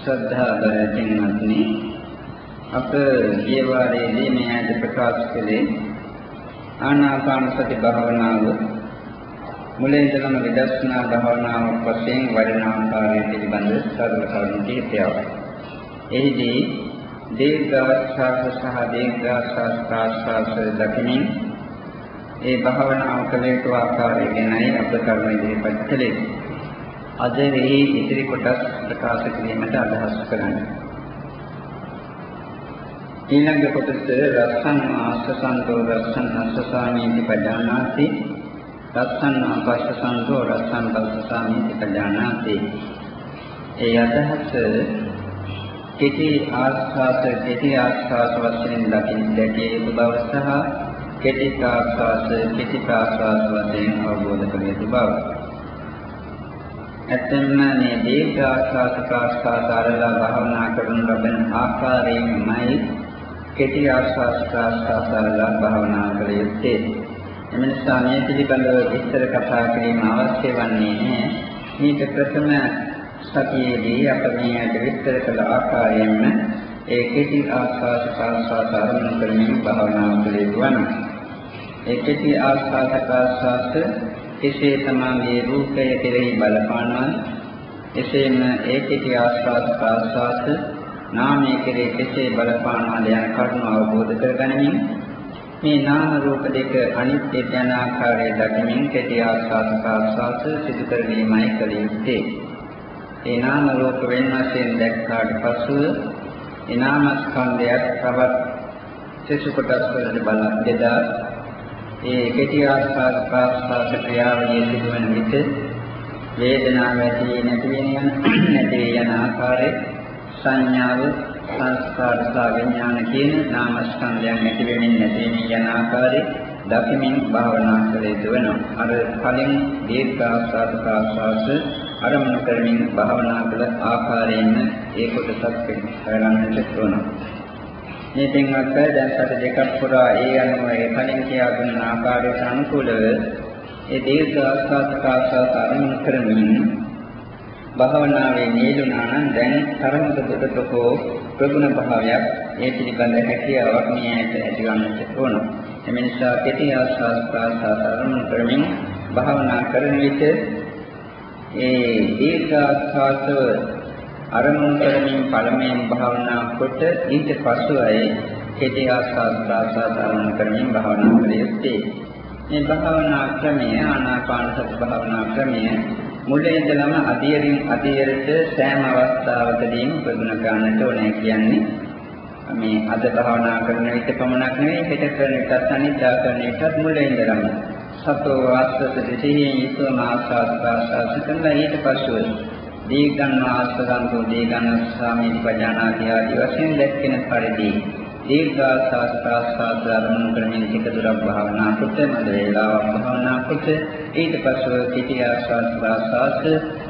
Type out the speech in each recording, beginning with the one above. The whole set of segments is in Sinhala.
ශ්‍රද්ධා බරකින්වත්නි අප ගිය වාරයේදී මේ ඇද ප්‍රකාශ කළේ ආනාපාන සති භාවනාව මුලින් ඉඳලම විදර්ශනා භාවනාවක් වශයෙන් වඩන ආකාරය පිළිබඳ සරල කරුණු කිහිපයක්. එහිදී දීර්ඝාස්වාස සහ දීර්ඝාස්වාස ප්‍රාස්වාස දකිමින් ඒ භාවනාව කළ යුතු ආකාරය ගැනයි අප කරුණ ඉදිරිපත් කළේ. අද එහි ඉතිරි කොටස් ප්‍රකාශ කිරීමට අදහස් කරන්නේ. ඊළඟ කොටස රස්සන් ආසසන්තෝ රස්සන් අස්සසාමීති පජානාති. රස්සන් ආපස්සසන්තෝ රස්සන් පස්සසාමීති පජානාති. ඒ අදහස කෙටි ආස්වාස කෙටි ආස්වාස වශයෙන් දකින් දැකිය යුතු බව සහ කෙටි ආස්වාස කෙටි ආස්වාස වශයෙන් අවබෝධ කර යුතු බව. ඇත්තම මේ දීර්ඝ ආස්වාස ප්‍රාස්වාස ආරලා භාවනා කරන ලබන ආකාරයෙන්මයි කෙටි ආස්වාස් ප්‍රාස්වාසලා භාවනා කළ යුත්තේ. එම නිසා මේ පිළිබඳව විස්තර කතා කිරීම අවශ්‍ය වන්නේ නැහැ. මේක ප්‍රථම සතියේදී අප මේකට විස්තර කළ ආකාරයෙන්ම ඒ කෙටි ආස්වාස් ප්‍රාස්වාස ආරම්භ කරමින් භාවනා කළ යුතු වනවා. ඒ කෙටි ආස්වාස් ප්‍රාස්වාස කෙසේ තමගේ රූපය කෙරෙහි බලපානවද? එසේම ඒ කෙටි ආස්වාස් ප්‍රාස්වාස නාමයේ කෙරේ කෙසේ බලපානවාද යන කරුණ අවබෝධ කරගනිමින් මේ නාම රූප දෙක අනිත්‍ය යන ආකාරය දකිමින් කෙටි ආස්වාද ප්‍රාස්වාද සිදු කරගීමයි කළ යුත්තේ. ඒ නාම රූප වෙන වශයෙන් දැක්කාට පසුව ඒ නාමස්කන්ධයත් තවත් සෙසු කොටස් වලට බල දෙදා ඒ කෙටි ආස්වාද ප්‍රාස්වාද ක්‍රියාවලිය සිදුවන විට වේදනාව ඇති නැති වෙන යන නැති යන ආකාරයේ සංඥාව සංස්කාර සහ විඥාන කියන නාමස්කන්ධයන් ඇති වෙමින් නැති වෙමින් යන ආකාරය දකිමින් භාවනා කළ යුතු වෙනවා. අර කලින් දීර්ඝාස්වාද ප්‍රාස්වාස අරමුණු කරමින් භාවනා කළ ආකාරයෙන්ම ඒ කොටසක් කරගන්නට ඕන. මේ පින්වත් දැන් සති දෙකක් පුරා ඒ අනුව ඒ කලින් කියා දුන්න ආකාරයට අනුකූලව ඒ දීර්ඝාස්වාද ප්‍රාස්වාස අරමුණු කරමින් භාවනාවේ නියුණා නම් දැන් තරමක දුරට හෝ ප්‍රගුණ භාවයක් ඒ පිළිබඳ හැකියාවක් මේ ඇයට ඇතිවන්නට ඕන. එම නිසා කෙටි ආස්වාද ප්‍රාසාර අරමුණු කරමින් භාවනා කරන විට ඒ දීර්ඝ ආස්වාදව අරමුණු කරමින් පළමුවෙන් භාවනා කොට ඊට පසුයි කෙටි ආස්වාද ප්‍රාසාර අරමුණු කරමින් භාවනා කළ යුත්තේ. මේ භාවනා ක්‍රමය ආනාපාන සති භාවනා ක්‍රමය මුලින් ඉඳලම අධියරින් අධියරට සෑම අවස්ථාවකදීම ප්‍රගුණ ගන්නට ඕනේ කියන්නේ මේ අද භාවනා කරන විට පමණක් නෙවෙයි හෙට කරන විටත් අනිද්දා කරන විටත් මුලින් ඉඳලම සතෝ වාස්තත දෙසියෙන් යුතුව මාසාස් ප්‍රාසාස කරලා ඊට පස්ව දීගන් ආස්තන්තෝ දීගන් ස්වාමී පජානාදී ආදී වශයෙන් දැක්කෙන පරිදි දීර්ඝාසාස ප්‍රාසාස අරමුණු කරමින් ටික දුරක් භාවනා කොට මද වේලාවක් භාවනා කොට ඊට පස්ව කෙටි ආස්වාද ප්‍රාසාස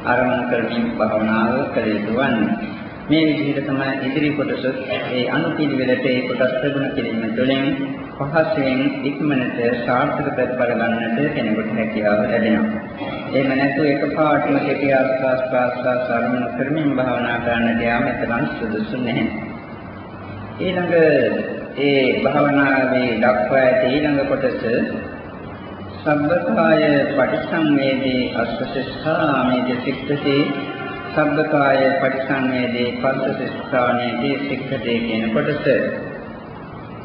අරමුණු කරමින් භාවනාව කළ යුතු වන්නේ. මේ විදිහට තමයි ඉදිරි කොටස ඒ අනුපිළිවෙලට ඒ කොටස් ප්‍රගුණ කිරීම තුළින් පහසෙන් ඉක්මනට සාර්ථක ප්‍රතිඵල ගන්නට කෙනෙකුට හැකියාව ලැබෙනවා. එහෙම නැතු එකපාරටම කෙටි ආස්වාද ප්‍රාසාස අරමුණු කරමින් භාවනා කරන්නට යාම එතරම් සුදුසු නැහැ. ඊළඟ ඒ භාවනාවේ දක්වා ඇති ඊළඟ කොටස සබ්බකාය පටිසංවේදී අස්සසස්ථාමේදී සික්ඛති. සබ්බකාය පටිසංවේදී පස්සසස්ථානේදී සික්ඛති කියන කොටස.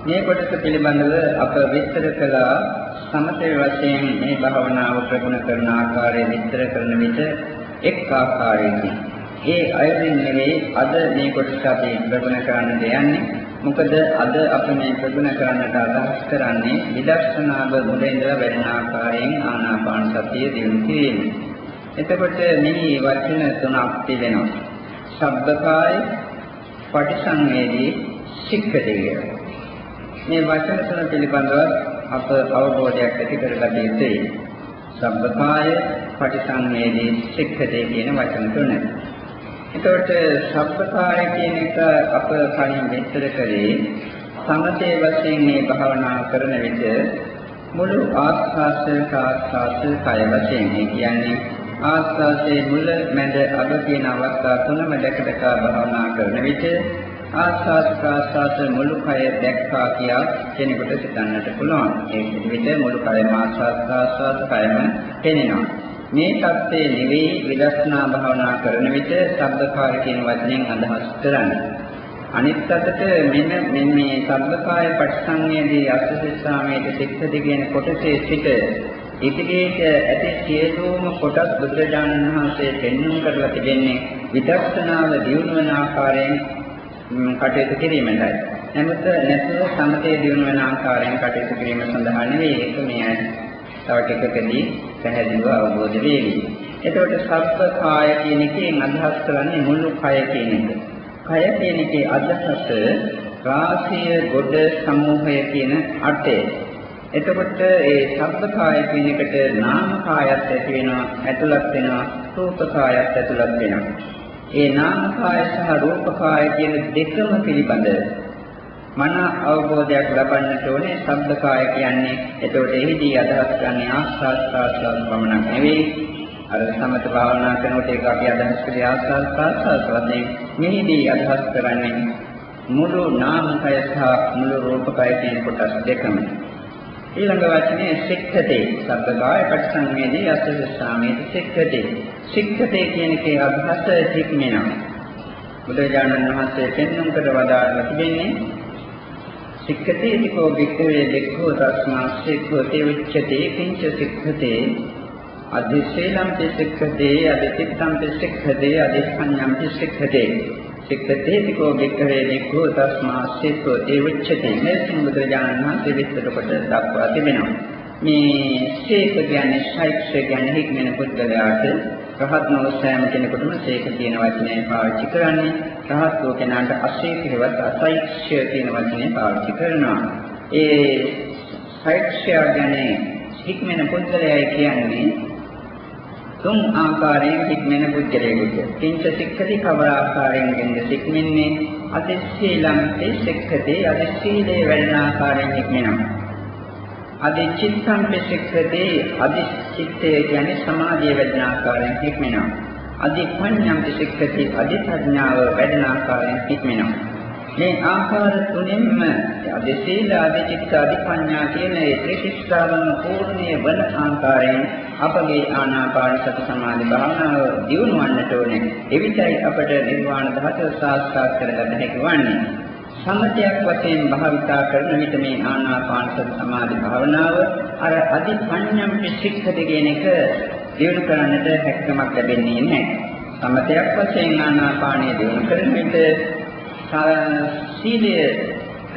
මේ කොටස පිළිබඳව අප විස්තර කළා. සමතේ වශයෙන් මේ භාවනාව ප්‍රගුණ කරන ආකාරය විස්තර කරන විට එක් ආකාරයකින් ඒ අයදින් නෙවෙයි අද මේ කොටස අපි ප්‍රගුණ කරන්නට යන්නේ මොකද අද අපි මේ ප්‍රගුණ කරන්නට අදහස් කරන්නේ විදර්ශනාව මුලින් ඉඳලා වැඩෙන ආකාරයෙන් ආනාපාන සතිය දියුණු කිරීම. එතකොට මේ වචන තුනක් තිබෙනවා. ශබ්දකාය, පටිසංවේදී, සික්ඛදේය. මේ වචන තුන පිළිබඳව අප අවබෝධයක් ඇති කරගත යුතුයි. ශබ්දකාය, පටිසංවේදී, සික්ඛදේ කියන වචන තුන. එතකොට සබ්බකාය කියන එක අප කලින් විස්තර කළේ සමතේ වශයෙන් මේ භාවනා කරන විට මුළු ආස්වාස ප්‍රාස්වාස කය වශයෙන් ඒ කියන්නේ ආස්වාසේ මුල මැද අග කියන අවස්ථා තුනම දැක දැක භාවනා කරන විට ආස්වාද ප්‍රාස්වාද මුළු කය දැක්කා කියා කෙනෙකුට සිතන්නට පුළුවන්. ඒ විදිහට මුළු කයම ආස්වාද ප්‍රාස්වාද කයම පෙනෙනවා. මේ தත්ත්වයේ නිවේ විදර්ශනා භාවනා කරන විට සබ්දකාර කියන වචනෙන් අදහස් කරන්නේ. අනිත් අතට මෙන්න මෙන්න මේ සබ්බකාය පටිසංයේදී අස්සසිස්සාමයේ සික්ෂති කියන කොටසේ සිට ඉතිගේට ඇති සියලුම කොටස් බුදුරජාණන් වහන්සේ පෙන්වුම් කරලා තිබෙන්නේ විදර්ශනාව දියුණු වන ආකාරයෙන් කටයුතු කිරීමටයි. නමුත් නැතුව සමතේ දියුණු වන ආකාරයෙන් කටයුතු කිරීම සඳහා නෙවෙයි ඒක මේ තව ටිකකදී පැහැදිලිව අවබෝධ වෙවි. එතකොට සබ්බ කාය කියන එකෙන් අදහස් කරන්නේ මුළු කය කියන එක. කය කියන එකේ අදහස රාශිය ගොඩ සමූහය කියන අර්ථය. එතකොට ඒ සබ්බ කාය කියන එකට නාම කායත් ඇති වෙනවා, ඇතුළත් වෙනවා, රූප කායත් ඇතුළත් වෙනවා. ඒ නාම කාය සහ රූප කාය කියන දෙකම පිළිබඳ මන අවබෝධයක් ලබන්නට ඕනේ ශබ්ද කාය කියන්නේ. එතකොට එහිදී අදහස් ගන්නේ ආස්වාද ප්‍රාස්වාද පමණක් නෙවෙයි. අර සමත භාවනා කරනකොට ඒක අපි අදහස් කරේ ආස්වාද ප්‍රාස්වාද වශයෙන්. මෙහිදී අදහස් කරන්නේ මුළු නාම කය සහ මුළු රූප කය කියන කොටස් දෙකම. ඊළඟ වචනේ සික්ඛතේ. සබ්බකාය පටිසංවේදී අස්සසාමේති සික්ඛතේ. සික්ඛතේ කියන එකේ අදහස හික්මෙනවා බුදුරජාණන් වහන්සේ පෙන්වුම් කර වදාළා තිබෙන්නේ සික්ඛතේ තිකෝ වික්ඛවේ දෙක්ඛෝ තස්මා සික්ඛතේ උච්චතේ කිංච සික්ඛතේ. අධිශීලම් සික්ඛතේ අධිචිත්තම් සික්ඛතේ අධිසඤ්ඤම් සික්ඛතේ. සික්ඛතේතිකෝ වික්ඛවේ වික්ඛෝ තස්මා සික්ඛෝ ඒ උච්චති මෙසින් බුදුරජාණන් වහන්සේ විස්තර කොට දක්වා තිබෙනවා. මේ සීක කියන්නේ ශෛක්ෂය කියන්නේ හික්මන පුද්ගලයාට රහත් නොව සෑම කෙනෙකුටම සීක කියන වචනය පාවිච්චි කරන්නේ. රහත් වූ කෙනාට අශීක හේවත් අසෛක්ෂය කියන වචනය පාවිච්චි කරනවා. ඒ ශෛක්ෂය කියන්නේ හික්මන පුද්ගලයයි කියන්නේ තුන් ආකාරයෙන් හික්මෙන පුද්ගලයෙකුට. කිංච සික්ඛති කවර ආකාරයෙන්ද සික්මෙන්නේ? අදිශීලම්පේ සික්ඛති අදිශීලේ වැඩෙන ආකාරයෙන් හික්මෙනවා. අදිචිත්තම්පේ සික්ඛති අදිචිත්තේ කියන්නේ සමාධිය වැඩෙන ආකාරයෙන් හික්මෙනවා. අදිපඤ්ඤම්පේ සික්ඛති අදිපඥාව වැඩෙන ආකාරයෙන් හික්මෙනවා. මේ ආකාර තුනෙන්ම අධිශීල අධිචිත්ත අධිපඤ්ඤා කියන ඒ ත්‍රිශිෂ්ඨාවන් පූර්ණිය වන ආකාරයෙන් අපගේ ආනාපාන සති සමාධි භාවනාව දියුණුවන්නට ඕනේ. එවිටයි අපට නිර්වාණ ධාතුව සාක්ෂාත් කරගන්න හැකි වන්නේ. සමතයක් වශයෙන් භාවිතා කරන විට මේ ආනාපාන සති සමාධි භාවනාව අර අධිපඤ්ඤම් පිසික්ඛද කියන එක දියුණු කරන්නට හැකියාවක් ලැබෙන්නේ නැහැ. සමතයක් වශයෙන් ආනාපානය දියුණු කරන විට සීලය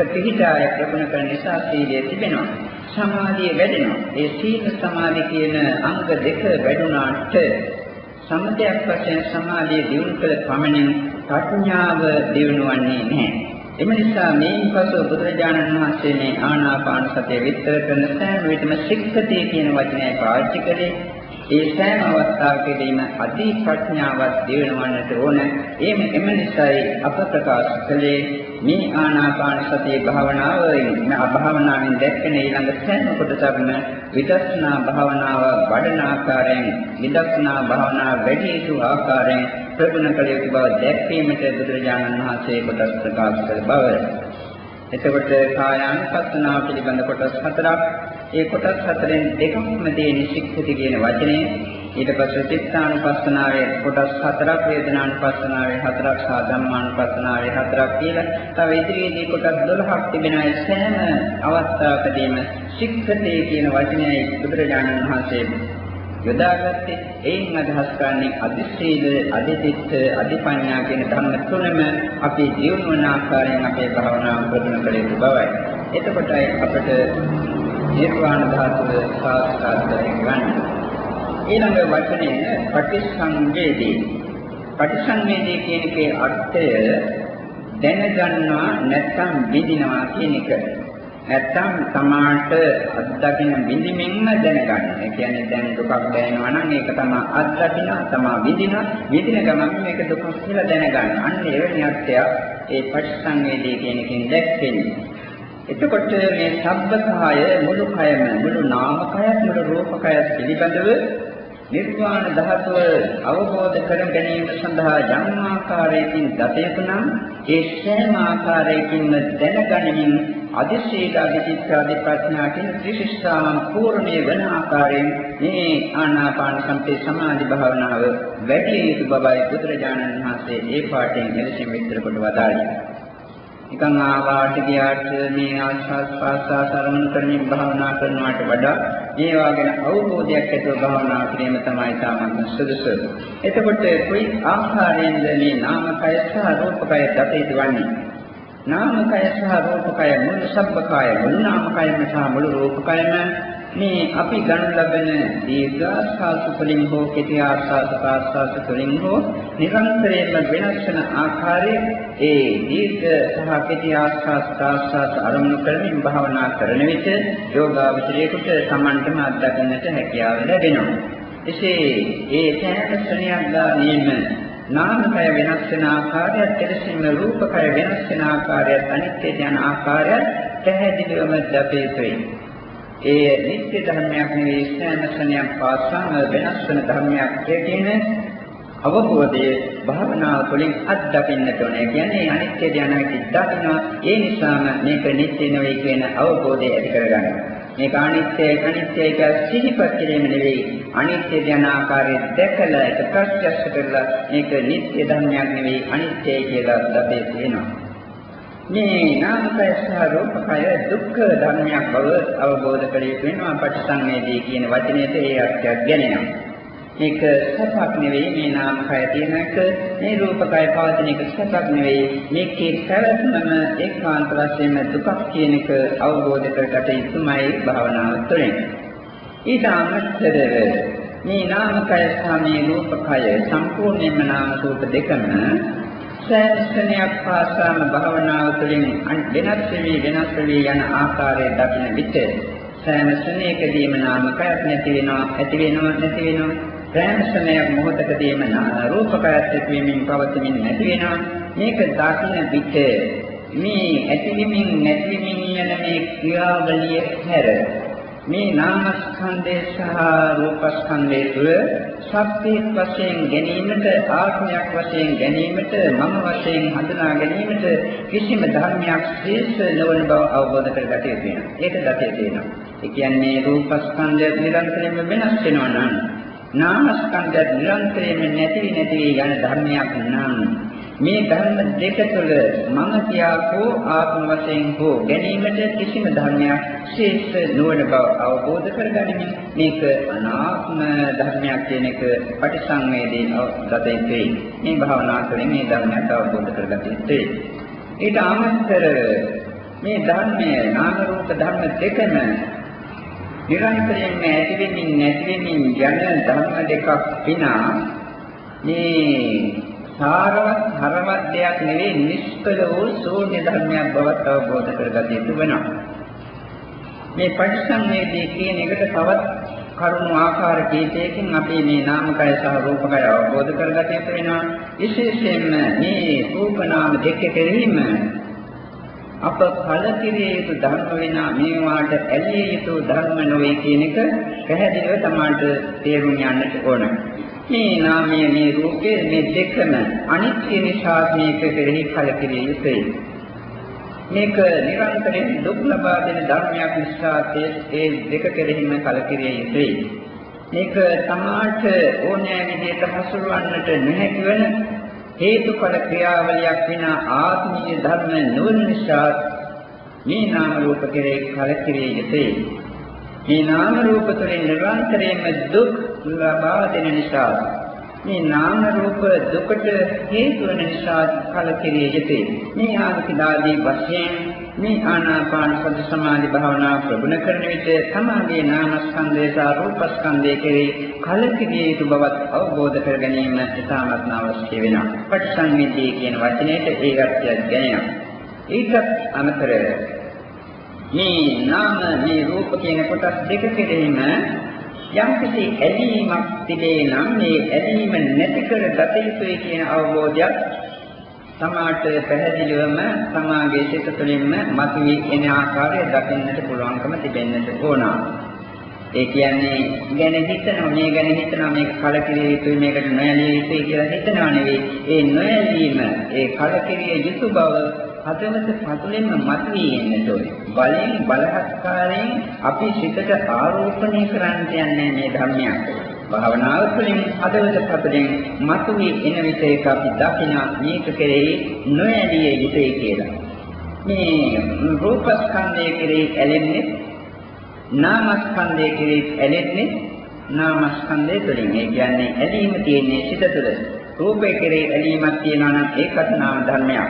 පිහිටාය ප්‍රගුණ කරන නිසා සීලය තිබෙනවා. සමාධිය වැඩෙනවා. ඒ සීල සමාධි කියන අංග දෙක වැඩුණාට සමතයක් වශයෙන් සමාධිය දියුණු කළ පමණින් ප්‍රඥාව දියුණුවන්නේ නැහැ. එම නිසා මේ පසු බුදුරජාණන් වහන්සේ මේ ආනාපාන සතිය විස්තර කරන සෑම විටම සික්ඛතිය කියන වචනය පාවිච්චි කළේ ඒ සෑම අවස්ථාවකදීම අධි ප්‍රඥාවක් දිනවන්නට ඕන. එම එම නිසායි අප ප්‍රකාශ කළේ මේ ආනාපාන සතිය භාවනාව භාවනාවෙන් දැක්කන ඊළඟ සෑම කොටසක්ම විදර්ශනා භාවනාව වඩන ආකාරයෙන් විදර්ශනා භාවනාව වැඩි යුතු ආකාරයෙන් ප්‍රගුණ කළ යුතු බව දැක්වීමට බුදුරජාණන් වහන්සේ කොටස් ප්‍රකාශ කළ බව. එතකොට කායානුපස්සනාව පිළිබඳ කොටස් හතරක්. ඒ කොටස් හතරෙන් දෙකක්ම තියෙන සික්ඛති කියන වචනේ ඊට පස්සේ චිත්තානුපස්සනාවේ කොටස් හතරක් වේදනානුපස්සනාවේ හතරක් සහ ධම්මානුපස්සනාවේ හතරක් කියලා තව ඉදිරියේදී කොටස් 12ක් තිබෙනවා. සෑම අවස්ථාවකදීම සික්ඛති කියන වචනයයි බුදුරජාණන් වහන්සේ යොදාගත්තේ එයින් අදහස් කරන්නේ අදිශීල අදිතිත්ත අදිපඤ්ඤා කියන ධර්ම තුනම අපි ජීවන වන ආකාරයෙන් අපේ භාවනාව ප්‍රගුණ කළ යුතු බවයි. එතකොටයි අපට නිර්වාණ ධාතුව සාක්ෂාත් කරගන්න. ඊළඟ වචනේ පටිසංවේදී. පටිසංවේදී කියන එකේ අර්ථය දැනගන්නවා නැත්නම් විඳිනවා කියන එක. නැත්තම් තමාට අත්දකින්න විඳින්මින්ම දැනගන්න. ඒ කියන්නේ දැන් දුකක් දැනෙනවා නම් ඒක තමයි අත්දකින්න, තමා විඳින, විඳින ගමන් මේක දුක කියලා දැනගන්න. අන්න එවැනි අර්ථයක් ඒ පටිසංවේදී කියන එකෙන් දැක්කෙන්නේ. එතකොට මේ සබ්බකාය මුළු කයම මුළු නාමකයත් මුළු රූපකයත් පිළිබඳව නිර්වාණ ධාතුව අවබෝධ කර ගැනීම සඳහා යම් ආකාරයකින් දතේතු නම් ඒ සෑම ආකාරයකින්ම දැනගැනීම අධිශීල අධිචිත්තාදි ප්‍රඥාකින් ත්‍රිශිෂ්ඨාම් පූර්ණේ වන ආකාරයෙන් මේ ආනාපාන සම්පේ සමාධි භාවනාව වැඩි යුතු බවයි බුදුරජාණන් වහන්සේ ඒ පාඩයෙන් එලෙසින් විස්තර කොට වදාළේ. නිකන් ආවාට ගියාට මේ ආස්වාස් පාස්වාස් අරමුණු කරමින් භාවනා කරනවට වඩා ඒ වගේ අවබෝධයක් ඇතුව භාවනා කිරීම තමයි සාමාන්‍ය සුදුසු. එතකොට කොයි ආකාරයෙන්ද මේ නාමකය සහ රූපකය දත යුතුවන්නේ? නාමකය සහ රූපකය මුළු සබ්බකය මුළු නාමකයම සහ මුළු රූපකයම මේ අපි ගන්න ලබන දීර්ඝාස්වාස තුළින් හෝ කෙටි ආස්වාස ප්‍රාස්වාස තුළින් හෝ නිරන්තරයෙන්ම වෙනස් වන ආකාරය ඒ දීර්ඝ සහ කෙටි ආස්වාස ප්‍රාස්වාස අරමුණු කරමින් භාවනා කරන විට යෝගාවචරයේකට සමන්තම අත්දකින්නට හැකියාව ලැබෙනවා. එසේ ඒ සෑම ශ්‍රණයක් ගානීම නාමකය වෙනස් වෙන ආකාරයත් එලෙසින්ම රූපකය වෙනස් වෙන ආකාරයත් අනිත්‍යයට යන ආකාරයත් පැහැදිලිවම දැපේතුයි. ඒ නිත්‍ය ධර්මයක් නෙවෙයි සෑම ක්ෂණයක් පාසාම වෙනස් වෙන ධර්මයක් කියන අවබෝධයේ භාවනාව තුළින් අත්දකින්නට ඕනේ. කියන්නේ අනිත්‍ය ධානයක දකිනවා. ඒ නිසාම මේක නිත්‍ය නෙවෙයි කියන අවබෝධය ඇති කරගන්න. මේක අනිත්‍ය අනිත්‍ය එක සිහිපත් කිරීම නෙවෙයි. අනිත්‍ය ධාන ආකාරයේ දැකලා ඒක ප්‍රත්‍යක්ෂ කරලා මේක නිත්‍ය ධර්මයක් නෙවෙයි අනිත්‍යයි කියලා දතේ වෙනවා. මේ නාමකය සහ රූපකය දුක්ඛ ධර්මයක් බව අවබෝධ කර යුතු වෙනවා පටිසංවේදී කියන වචනයට ඒ අර්ථයක් ගැනෙනවා. මේක සපක් නෙවෙයි මේ නාමකය තියෙන එක. මේ රූපකය පවතින එක සපක් නෙවෙයි. මේකේ පැවැත්මම ඒකාන්ත වශයෙන්ම දුකක් කියන එක අවබෝධ කරගත යුතුමයි භාවනාව තුළින්. ඊට අමතරව මේ නාමකය සහ මේ රූපකය සම්පූර්ණයෙන්ම නාම රූප දෙකම සෑමස්තනයක් පාසාම භාවනාව තුළින් වෙනස් වෙවි වෙනස් වෙවි යන ආකාරය දකින විට සෑම ස්තනයකදීම නාමකයක් නැති වෙනවා ඇති වෙනවා නැති වෙනවා. සෑම ස්තනයක් මොහොතකදීම රූපකයක් ඇතිවීමෙන් පවතිමින් නැති වෙනවා මේක දකින විට මේ ඇතිවීමින් නැතිවීමින් යන මේ ක්‍රියාවලිය හැර මේ නාමස්කන්ධය සහ රූපස්කන්ධය තුළ සත්‍යයක් වශයෙන් ගැනීමට ආත්මයක් වශයෙන් ගැනීමට මම වශයෙන් හඳුනා ගැනීමට කිසිම ධර්මයක් ශේෂ නොවන බව අවබෝධ කරගත යුතු වෙනවා. ඒක දතේ තියෙනවා. ඒ කියන්නේ රූපස්කන්ධය නිරන්තරයෙන්ම වෙනස් වෙනවා නම් නාමස්කන්ධය නිරන්තරයෙන්ම නැති නැති යන ධර්මයක් නම් මේ ධර්ම දෙක තුළ මම කියාකෝ ආත්ම වශයෙන් හෝ ගැනීමට කිසිම ධර්මයක් ශේෂ නොවන බව අවබෝධ කරගනිමින් මේක අනාත්ම ධර්මයක් කියන එක පටිසංවේදී ගත යුතුයි. මේ භාවනා තුළින් මේ ධර්මයක් අවබෝධ කරගත යුතුයි. ඊට අමතරව මේ ධර්මයේ නාම රූප ධර්ම දෙකම නිරන්තරයෙන්ම ඇතිවෙමින් නැතිවෙමින් යන ධර්ම දෙකක් විනා මේ සාරවත් හරවත් දෙයක් නෙවෙයි නිෂ්කල වූ ශූන්‍ය ධර්මයක් බවත් අවබෝධ කරගත යුතු වෙනවා. මේ පටිසංවේදී කියන එකට තවත් කරුණු ආකාර කීපයකින් අපි මේ නාමකය සහ රූපකය අවබෝධ කරගත යුතු වෙනවා. විශේෂයෙන්ම මේ රූප නාම දෙක කෙරෙහිම අප කලකිරිය යුතු ධර්ම වෙනා මේවාට ඇලිය යුතු ධර්ම නොවේ කියන එක පැහැදිලිව තමාට තේරුම් යන්නට ඕන. මේ නාමය මේ රූපය මේ දෙකම අනිත්‍ය නිසා මේක කෙරෙහි කලකිරිය යුතුයි. මේක නිරන්තරයෙන් දුක් ලබා දෙන ධර්මයක් නිසා ඒ දෙක කෙරෙහිම කලකිරිය යුතුයි. මේක තමාට ඕනෑ විදිහට හසුරවන්නට නොහැකි වෙන හේතුඵල ක්‍රියාවලියක් විනා ආත්මීය ධර්ම නොවන නිසා මේ නාම රූප කෙරෙහි කලකිරිය යුතුයි. මේ නාම රූප තුළින් නිරන්තරයෙන්ම දුක් ලබා දෙන නිසා මේ නාම රූප දුකට හේතු වන නිසා කලකිරිය යුතුයි. මේ ආදිදාදී වශයෙන් මේ ආනාපාන සති සමාධි භාවනා ප්‍රගුණ කරන විට සමාධියේ නාමස්කන්ධය සහ රූපස්කන්ධය කෙරෙහි කලකිරිය යුතු බවත් අවබෝධ කර ගැනීම ඉතාමත් අවශ්‍ය වෙනවා. පටිසංවේදී කියන වචනයට ඒ අර්ථයක් ගැනෙනවා. ඊටත් අමතරව මේ නාම මේ රූප කියන කොටස් දෙක කෙරෙහිම යම්කිසි ඇලීමක් තිබේ නම් මේ ඇලීම නැති කර ගත යුතුයි කියන අවබෝධයක් සමාට පැහැදිලිවම සමාගයේ සිත තුළින්ම මතුවී එන ආකාරය දකින්නට පුළුවන්කම තිබෙන්නට ඕන. ඒ කියන්නේ ගැන හිතනවා මේ ගැන හිතනවා මේක කලකිරිය යුතුයි මේකට නොයලිය යුතුයි කියලා හිතනවා නෙවෙයි. ඒ නොයලීම ඒ කලකිරිය යුතු බව හදවත පතුලෙන්ම මතුවී එන්නට ඕනේ. බලෙන් බලහත්කාරයෙන් අපි සිතට ආරෝපණය කරන්න යන්නේ මේ ධර්මයක්. භාවනාව තුළින් හදවත පතුලෙන් මතුවී එන විට ඒක අපි දකින මේක කෙරෙහි නොඇලිය යුතුයි කියලා. මේ රූපස්කන්ධය කෙරෙහි ඇලෙන්නේ නාමස්කන්ධය කෙරෙහි ඇලෙන්නේ නාමස්කන්ධය තුළින්. ඒ කියන්නේ ඇලීම තියෙන්නේ සිත තුළ. රූපය කෙරෙහි ඇලීමක් තියෙනවා නම් ඒකත් නාම ධර්මයක්.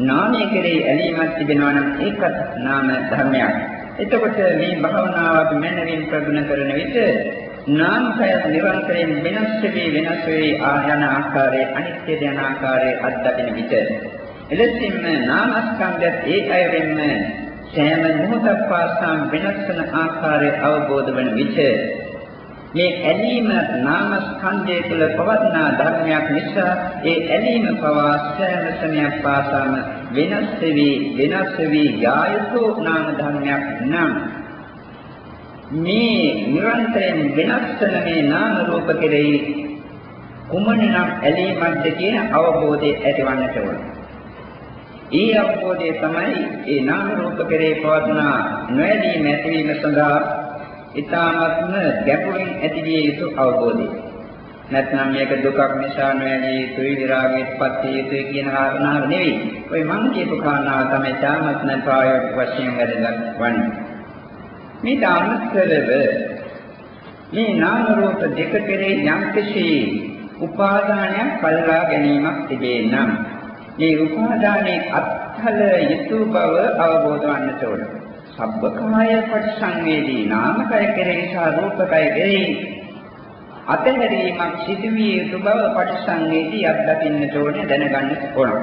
නාමය කෙරෙහි ඇලීමක් තිබෙනවා නම් ඒකත් නාම ධර්මයක්. එතකොට මේ භාවනාව අපි මනරින් ප්‍රගුණ කරන විට නාමකය නිරන්තරයෙන් වෙනස් වෙවි වෙනස් වෙවි ආයන ආකාරයේ අනිත්‍ය යන ආකාරයේ අත්දකින විට. එලෙසින්ම නාමස්කන්ධයත් ඒ අයවෙන්ම සෑම මොහොතක් පාසාම වෙනස් වන ආකාරය අවබෝධ වන විට මේ ඇලීම නාමස්කන්ධය තුළ පවත්නා ධර්මයක් නිසා ඒ ඇලීම පවා සෑම සමයක් පාසාම වෙනස් වෙවි වෙනස් වෙවි යායුතු නාම ධර්මයක් නම් මේ නිරන්තරයෙන් වෙනස් වෙන මේ නාම රූප කෙරෙහි කුමනක් ඇලීමක්ද කියන අවබෝධය ඇතිවන්නට ඕන. ඒ අවබෝධය තමයි ඒ නාම රූප කෙරෙහි පවත්න නොඇලීම ඇතිවීම සඳහා ඊ타මත්ම ගැඹුරින් ඇතිවිය යුතු අවබෝධය. නැත්නම් මේක දුකක් නිසා නොඇලී යුතුයි විරාගයටපත් විය යුතුයි කියන කාරණාව නෙවෙයි. ওই මම කියපු කාරණාව තමයි ඊ타මත්ම ප්‍රායෝගික වශයෙන් වැදගත් වන්නේ. මේ ධාමස්තරව මේ නාම රූප දෙක කෙරේ යම්කිසි උපාදානයක් පල්ලා ගැනීමක් තිබේ නම් මේ උපාදානයේ අත්හල යුතු බව අවබෝධ වන්නට ඕන. සබ්බකාය පරිසංවේදී නාමකය කෙරෙහි සහ රූපකය කෙරෙහි අතහැරීමක් සිදුවිය යුතු බව පරිසංවේදී අත්දකින්නට ඕනේ දැනගන්නට ඕන.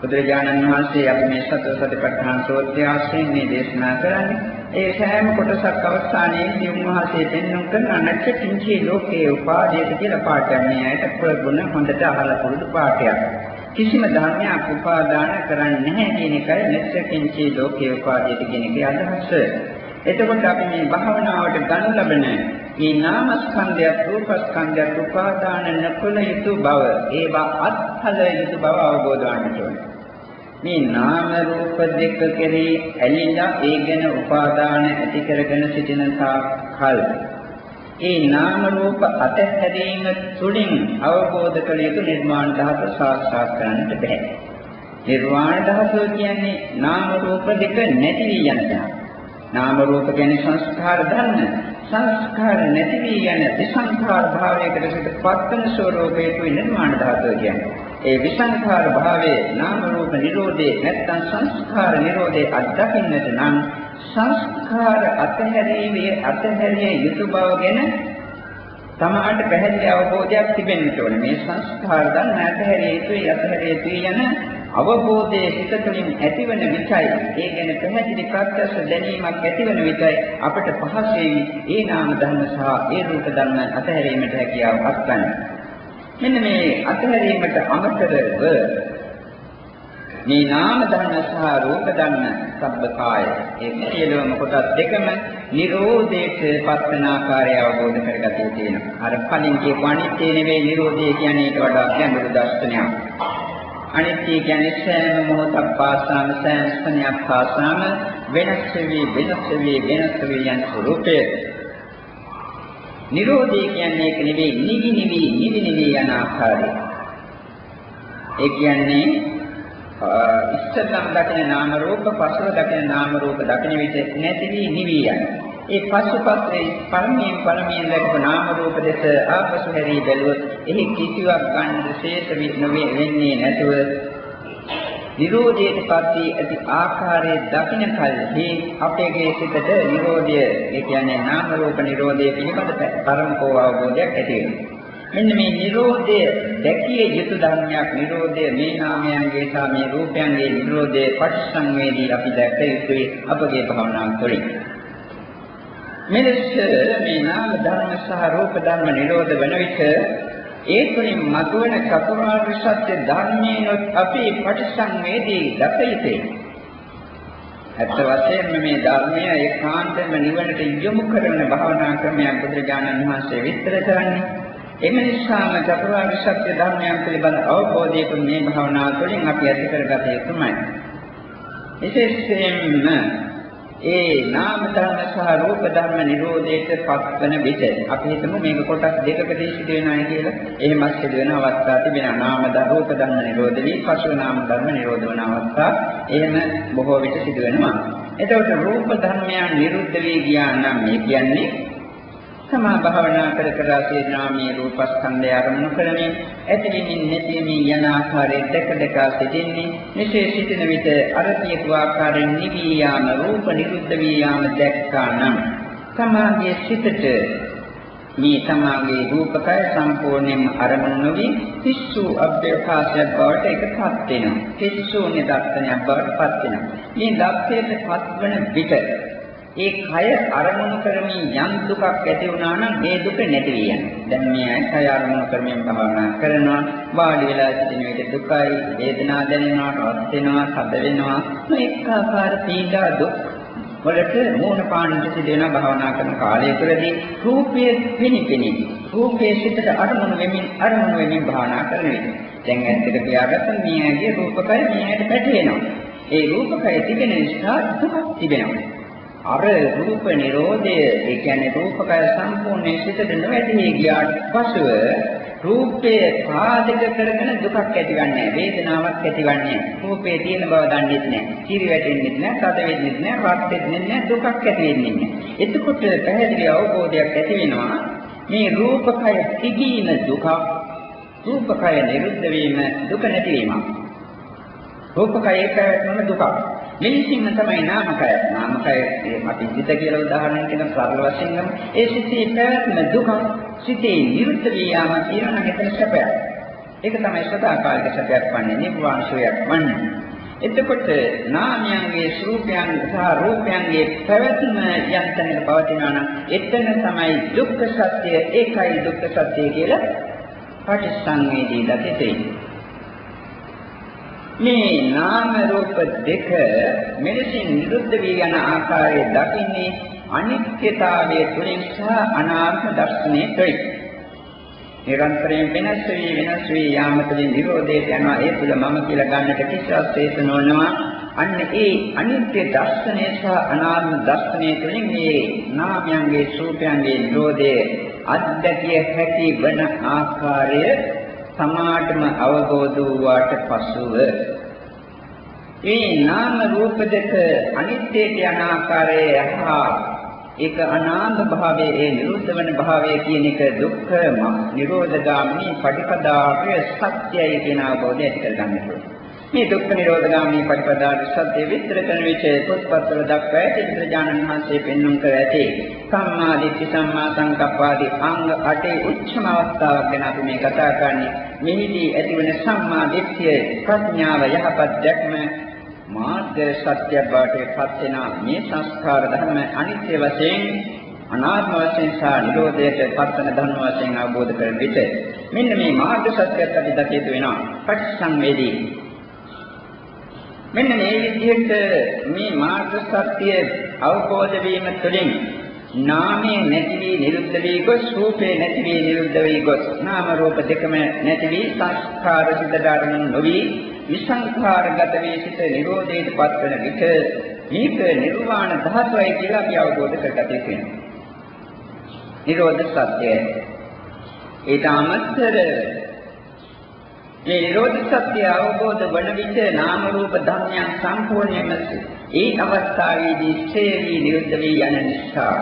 බුදුරජාණන් වහන්සේ අපි මේ සතර සතිපට්ඨාන සූත්‍රය ආශ්‍රයෙන් මේ දේශනා කරන්නේ ඒ සෑම කොටසක් අවස්ථානයේදී උන්වහන්සේ පෙන්වන කරන නැච්චකින්චි ලෝකේ උපාදීත කියලා පාඩයක් මේ ඇයට ප්‍රගුණ හොඳට අහලා පුරුදු පාඩයක්. කිසිම ධර්මයක් උපාදාන කරන්නේ නැහැ කියන එකයි නැච්චකින්චි ලෝකේ උපාදීත කියන එකේ අදහස. එතකොට අපි මේ භාවනාවට ගනු ලබන මේ නාමස්කන්ධය රූපස්කන්ධය උපාදාන නොකළ යුතු බව ඒවා අත්හල යුතු බව අවබෝධ වන්නට ඕනේ. මේ නාම රූප දෙක කෙරෙහි ඇලිලා ඒ ගැන උපාදාන ඇති කරගෙන සිටින කල් ඒ නාම රූප අතහැරීම තුළින් අවබෝධ කළ යුතු නිර්මාණ ධාතු සාක්ෂාත් කරන්නට බෑ. නිර්වාණ ධාතුව කියන්නේ නාම රූප දෙක නැති වී යන තැන. නාම රූප කියන්නේ සංස්කාර ධර්ම. සංස්කාර නැති වී යන විසංඛාර භාවයකට සිටපත් වෙන ස්වરૂපයේ නිර්මාණ ධාතුව කියන්නේ. ඒ විසංඛාර භාවයේ නාම රූප නිරෝධේ නැත්නම් සංස්කාර නිරෝධේ අත්දකින්නට නම් සංස්කාර අතහැරීමේ අතහැරිය යුතු බව ගැන තමාට පැහැදිලි අවබෝධයක් තිබෙන්න ඕනේ. මේ සංස්කාර ගන්න අතහැරිය යුතුයි අතහැරිය යුතුයි යන අවබෝධයේ සිත තුළින් ඇතිවන විචයි ඒ ගැන පැහැදිලි ප්‍රත්‍යක්ෂ දැනීමක් ඇතිවන විචයි අපට පහසෙයි ඒ නාම ධර්ම සහ ඒ රූප ධර්ම අතහැරීමට හැකියාව අත්ගන්න. මෙන්න මේ අතහැරීමට අමතරව මේ නාම ධර්ම සහ රූප ධර්ම සබ්බකාය ඒ සියලුම කොටස් දෙකම නිරෝධයට පත්වන ආකාරය අවබෝධ කරගත යුතු වෙනවා. අර කලින් කියපු අනිත්‍ය නෙවෙයි නිරෝධය කියන්නේ ඊට වඩා ගැඹුරු දර්ශනයක්. අනිත්‍ය කියන්නේ සෑම මොහොතක් පාසාම සෑම ස්ථනයක් පාසාම වෙනස් වෙවි වෙනස් වෙවි වෙනස් වෙවි යන ස්වરૂපය. නිරෝධය කියන්නේ ඒක නෙවෙයි නිවි නිවි නිවි නිවි යන ආකාරය. ඒ කියන්නේ ඉස්සෙල්ලම දකින නාම රූප පසුව දකින නාම රූප දකින විට නැති වී නිවි යනවා. ඒ පසුපස්සේ පළමුවෙන් පළමුවෙන් දැකපු නාම රූප දෙක ආපසු හැරී බැලුවොත් එහි කිසිවක් ගන්න ශේෂ නොවේ වෙන්නේ නැතුව නිරෝධයට පත්වී ඇති ආකාරයේ දකින්න කල්හි අපේගේ සිතට නිරෝධය ඒ කියන්නේ නාම රූප නිරෝධය පිළිබඳ පරමකෝ අවබෝධයක් ඇති වෙනවා. මෙන්න මේ Nirodha දැකිය යුතු ධර්මයක් Nirodha මේ නාමයන්ගේ සහ මේ රූපයන්ගේ Nirodha පටිසංවේදී අපි දැක යුතුයි අපගේ භාවනාව තුළින්. මෙලෙස මේ නාම ධර්ම සහ රූප ධර්ම නිරෝධ වන විට ඒ තුළින් මතුවන චතුරාර්ය සත්‍ය ධර්මයෙන් අපි පටිසංවේදී දැක යුතුයි. ඇත්ත වශයෙන්ම මේ ධර්මය ඒකාන්තයෙන්ම නිවනට යොමු කරන භාවනා ක්‍රමයක් බුදුරජාණන් වහන්සේ විස්තර කරන්නේ. එම නිසාම චතුරාර්ය සත්‍ය ධර්මයන් පිළිබඳ අවබෝධයක මේ භාවනාව තුළින් අපි ඇති කරගත යුතුමයි. විශේෂයෙන්ම ඒ නාම ධර්ම සහ රූප ධර්ම නිරෝධයට පත්වන විට අපි හිතමු මේක කොටස් දෙකකදී සිදු වෙනවා කියලා. එහෙමත් සිදු වෙන අවස්ථා තිබෙනවා. නාම ධර්ම රූප ධර්ම නිරෝධ වී පසු නාම ධර්ම නිරෝධ වන අවස්ථා එහෙම බොහෝ විට සිදු වෙනවා. එතකොට රූප ධර්මයන් නිරුද්ධ වී ගියා නම් මේ කියන්නේ සමා භාවනා කර කර සේනාමී රූපස්කන්ධය අරමුණු කරමින් ඇතිවීමින් නැතිවීමින් යන ආකාරයෙන් දැක දැක සිටින්නේ. මෙසේ සිටින විට අර කියපු ආකාරයෙන් නිවී යාම රූප නිරුද්ධ වී යාම දැක්කා නම් සමාගයේ සිටට මේ සමාගයේ රූපකය සම්පූර්ණයෙන්ම අරමුණු නොවි පිස්සු අභ්‍යවකාශයක් බවට එකපත් වෙනවා. පිස්සු නිදර්ශනයක් බවට පත් වෙනවා. මේ දත්තයට පත්වන විට ඒ කය අරමුණු කරමින් යම් දුකක් ඇති වුණා නම් ඒ දුක නැති වී යනවා. දැන් මේ අය කය අරමුණු කරමින් භාවනා කරනවා. වාඩි වෙලා සිටින විට දුකයි, වේදනා දැනෙනවා, රත් වෙනවා, සැද වෙනවා. මේක ආකාර පීඩා දුක් වලට මූණ පාන්නට සිදෙන භාවනා කරන කාලය තුළදී රූපයේ පිනිපිනි රූපයේ සිතට අරමුණු වෙමින් අරමුණු වෙමින් භාවනා කරන විට දැන් ඇත්තට පියාගත්ත මේ ඇගේ රූපකය මේ ඇට පැටලෙනවා. ඒ රූපකය තිබෙන නිසා දුකක් තිබෙනවා. අර රූප නිරෝධය ඒ කියන්නේ රූපකය සම්පූර්ණයෙන් සිතට නොඇදී ගියාට පසුව රූපයේ පාදක කරගෙන දුකක් ඇතිවන්නේ වේදනාවක් ඇතිවන්නේ රූපේ තියෙන බව දන්නේ නැහැ. කිරි වැටෙන්නේ නැහැ තද වෙන්නේ නැහැ රත් වෙන්නේ නැහැ දුකක් ඇති වෙන්නේ නැහැ. එතකොට පැහැදිලි අවබෝධයක් ඇති වෙනවා මේ රූපකය තිබීම දුක රූපකය නිරුද්ධ වීම දුක නැතිවීම රූපකය ඒකම දුකක්. මෙලෙසින්ම තමයි නාමකය. නාමකය අපි සිත කියලා උදාහරණයක් කියන සරල වශයෙන් ගමු. ඒ සිතේ පැවැත්ම දුක සිතේ නිරුද්ධ වී යාම කියන හිතන සැපයක්. ඒක තමයි සදාකාලික සැපයක් වන්නේ නිර්වාණ සෝයක් වන්නේ. එතකොට නාමයන්ගේ ස්වરૂපයන් සහ රූපයන්ගේ පැවැත්ම යන්තනක පවතිනවා නම් එතන තමයි දුක්ඛ සත්‍ය ඒකයි දුක්ඛ සත්‍ය කියලා පටිච්චසංවේදී දකිතේ. මේ නාම රූප දෙක මෙලෙසින් නිරුද්ධ වී යන ආකාරය දකින්නේ අනිත්‍යතාවයේ තුලින් සහ අනාත්ම දර්ශනයේ තුලින්. නිරන්තරයෙන් වෙනස් වී වෙනස් වී යාම තුළින් නිරෝධයට යනවා ඒ තුල මම කියලා ගන්නට කිසිවක් ශේෂ නොවනවා. අන්න ඒ අනිත්‍ය දර්ශනය සහ අනාත්ම දර්ශනය තුළින් මේ නාමයන්ගේ රූපයන්ගේ නිරෝධය අත්දැකිය හැකි වන ආකාරය සමාටම අවබෝධ වූාට පසුව මේ නාම රූප දෙක අනිත්‍යයට යන ආකාරය හා ඒක අනාත්ම භාවයේ ඒ නිරුද්ධ වන භාවය කියන එක දුක්ඛ නිරෝධගාමී පටිපදාවේ සත්‍යයි කියන අවබෝධය ඇති කරගන්න ඕනේ. මේ දුක්ඛ නිරෝධගාමී පටිපදාවේ සත්‍ය විස්තර කරන විට පොත්පත්වල දක්වා ඇති බුදුජානන් වහන්සේ පෙන්වුම් කර ඇති සම්මා දිට්ඨි සම්මා සංකප්පාදී අංග 8 උච්චම අවස්ථාවක් ගැන අපි මේ කතා කරන්නේ. මෙහිදී ඇතිවන සම්මා දිට්ඨිය ප්‍රඥාව යහපත් දැක්ම මාර්ග සත්‍ය බවට පත් වෙන මේ සංස්කාර ධර්ම අනිත්‍ය වශයෙන් අනාත්ම වශයෙන් සහ නිරෝධයට පත්වන ධර්ම වශයෙන් අවබෝධ කරගන්න විට මෙන්න මේ මාර්ග සත්‍යයත් අපි දකිත වෙනවා පටිසංවේදී මෙන්න මේ විදිහට මේ මාර්ග සත්‍ය අවබෝධ වීම තුළින් නාමයේ නැති වී නිරුද්ධ වී ගොස් රූපේ නැති වී නිරුද්ධ වී ගොස් නාම රූප දෙකම නැති වී සංස්කාර සිත ධර්ම නොවි විසංඛාරගත වී සිට නිරෝධයට පත්වන විට මේක නිර්වාණ ධාතුවයි කියලා අපි අවබෝධ කරගත යුතුයි. නිරෝධ සත්‍යය. ඊට අමතරව මේ නිරෝධ සත්‍ය අවබෝධ වන විට නාම රූප ධර්මයන් සම්පූර්ණයෙන්ම ඒ අවස්ථාවේදී ශේවි නිරුද්ධ වී යන නිසා.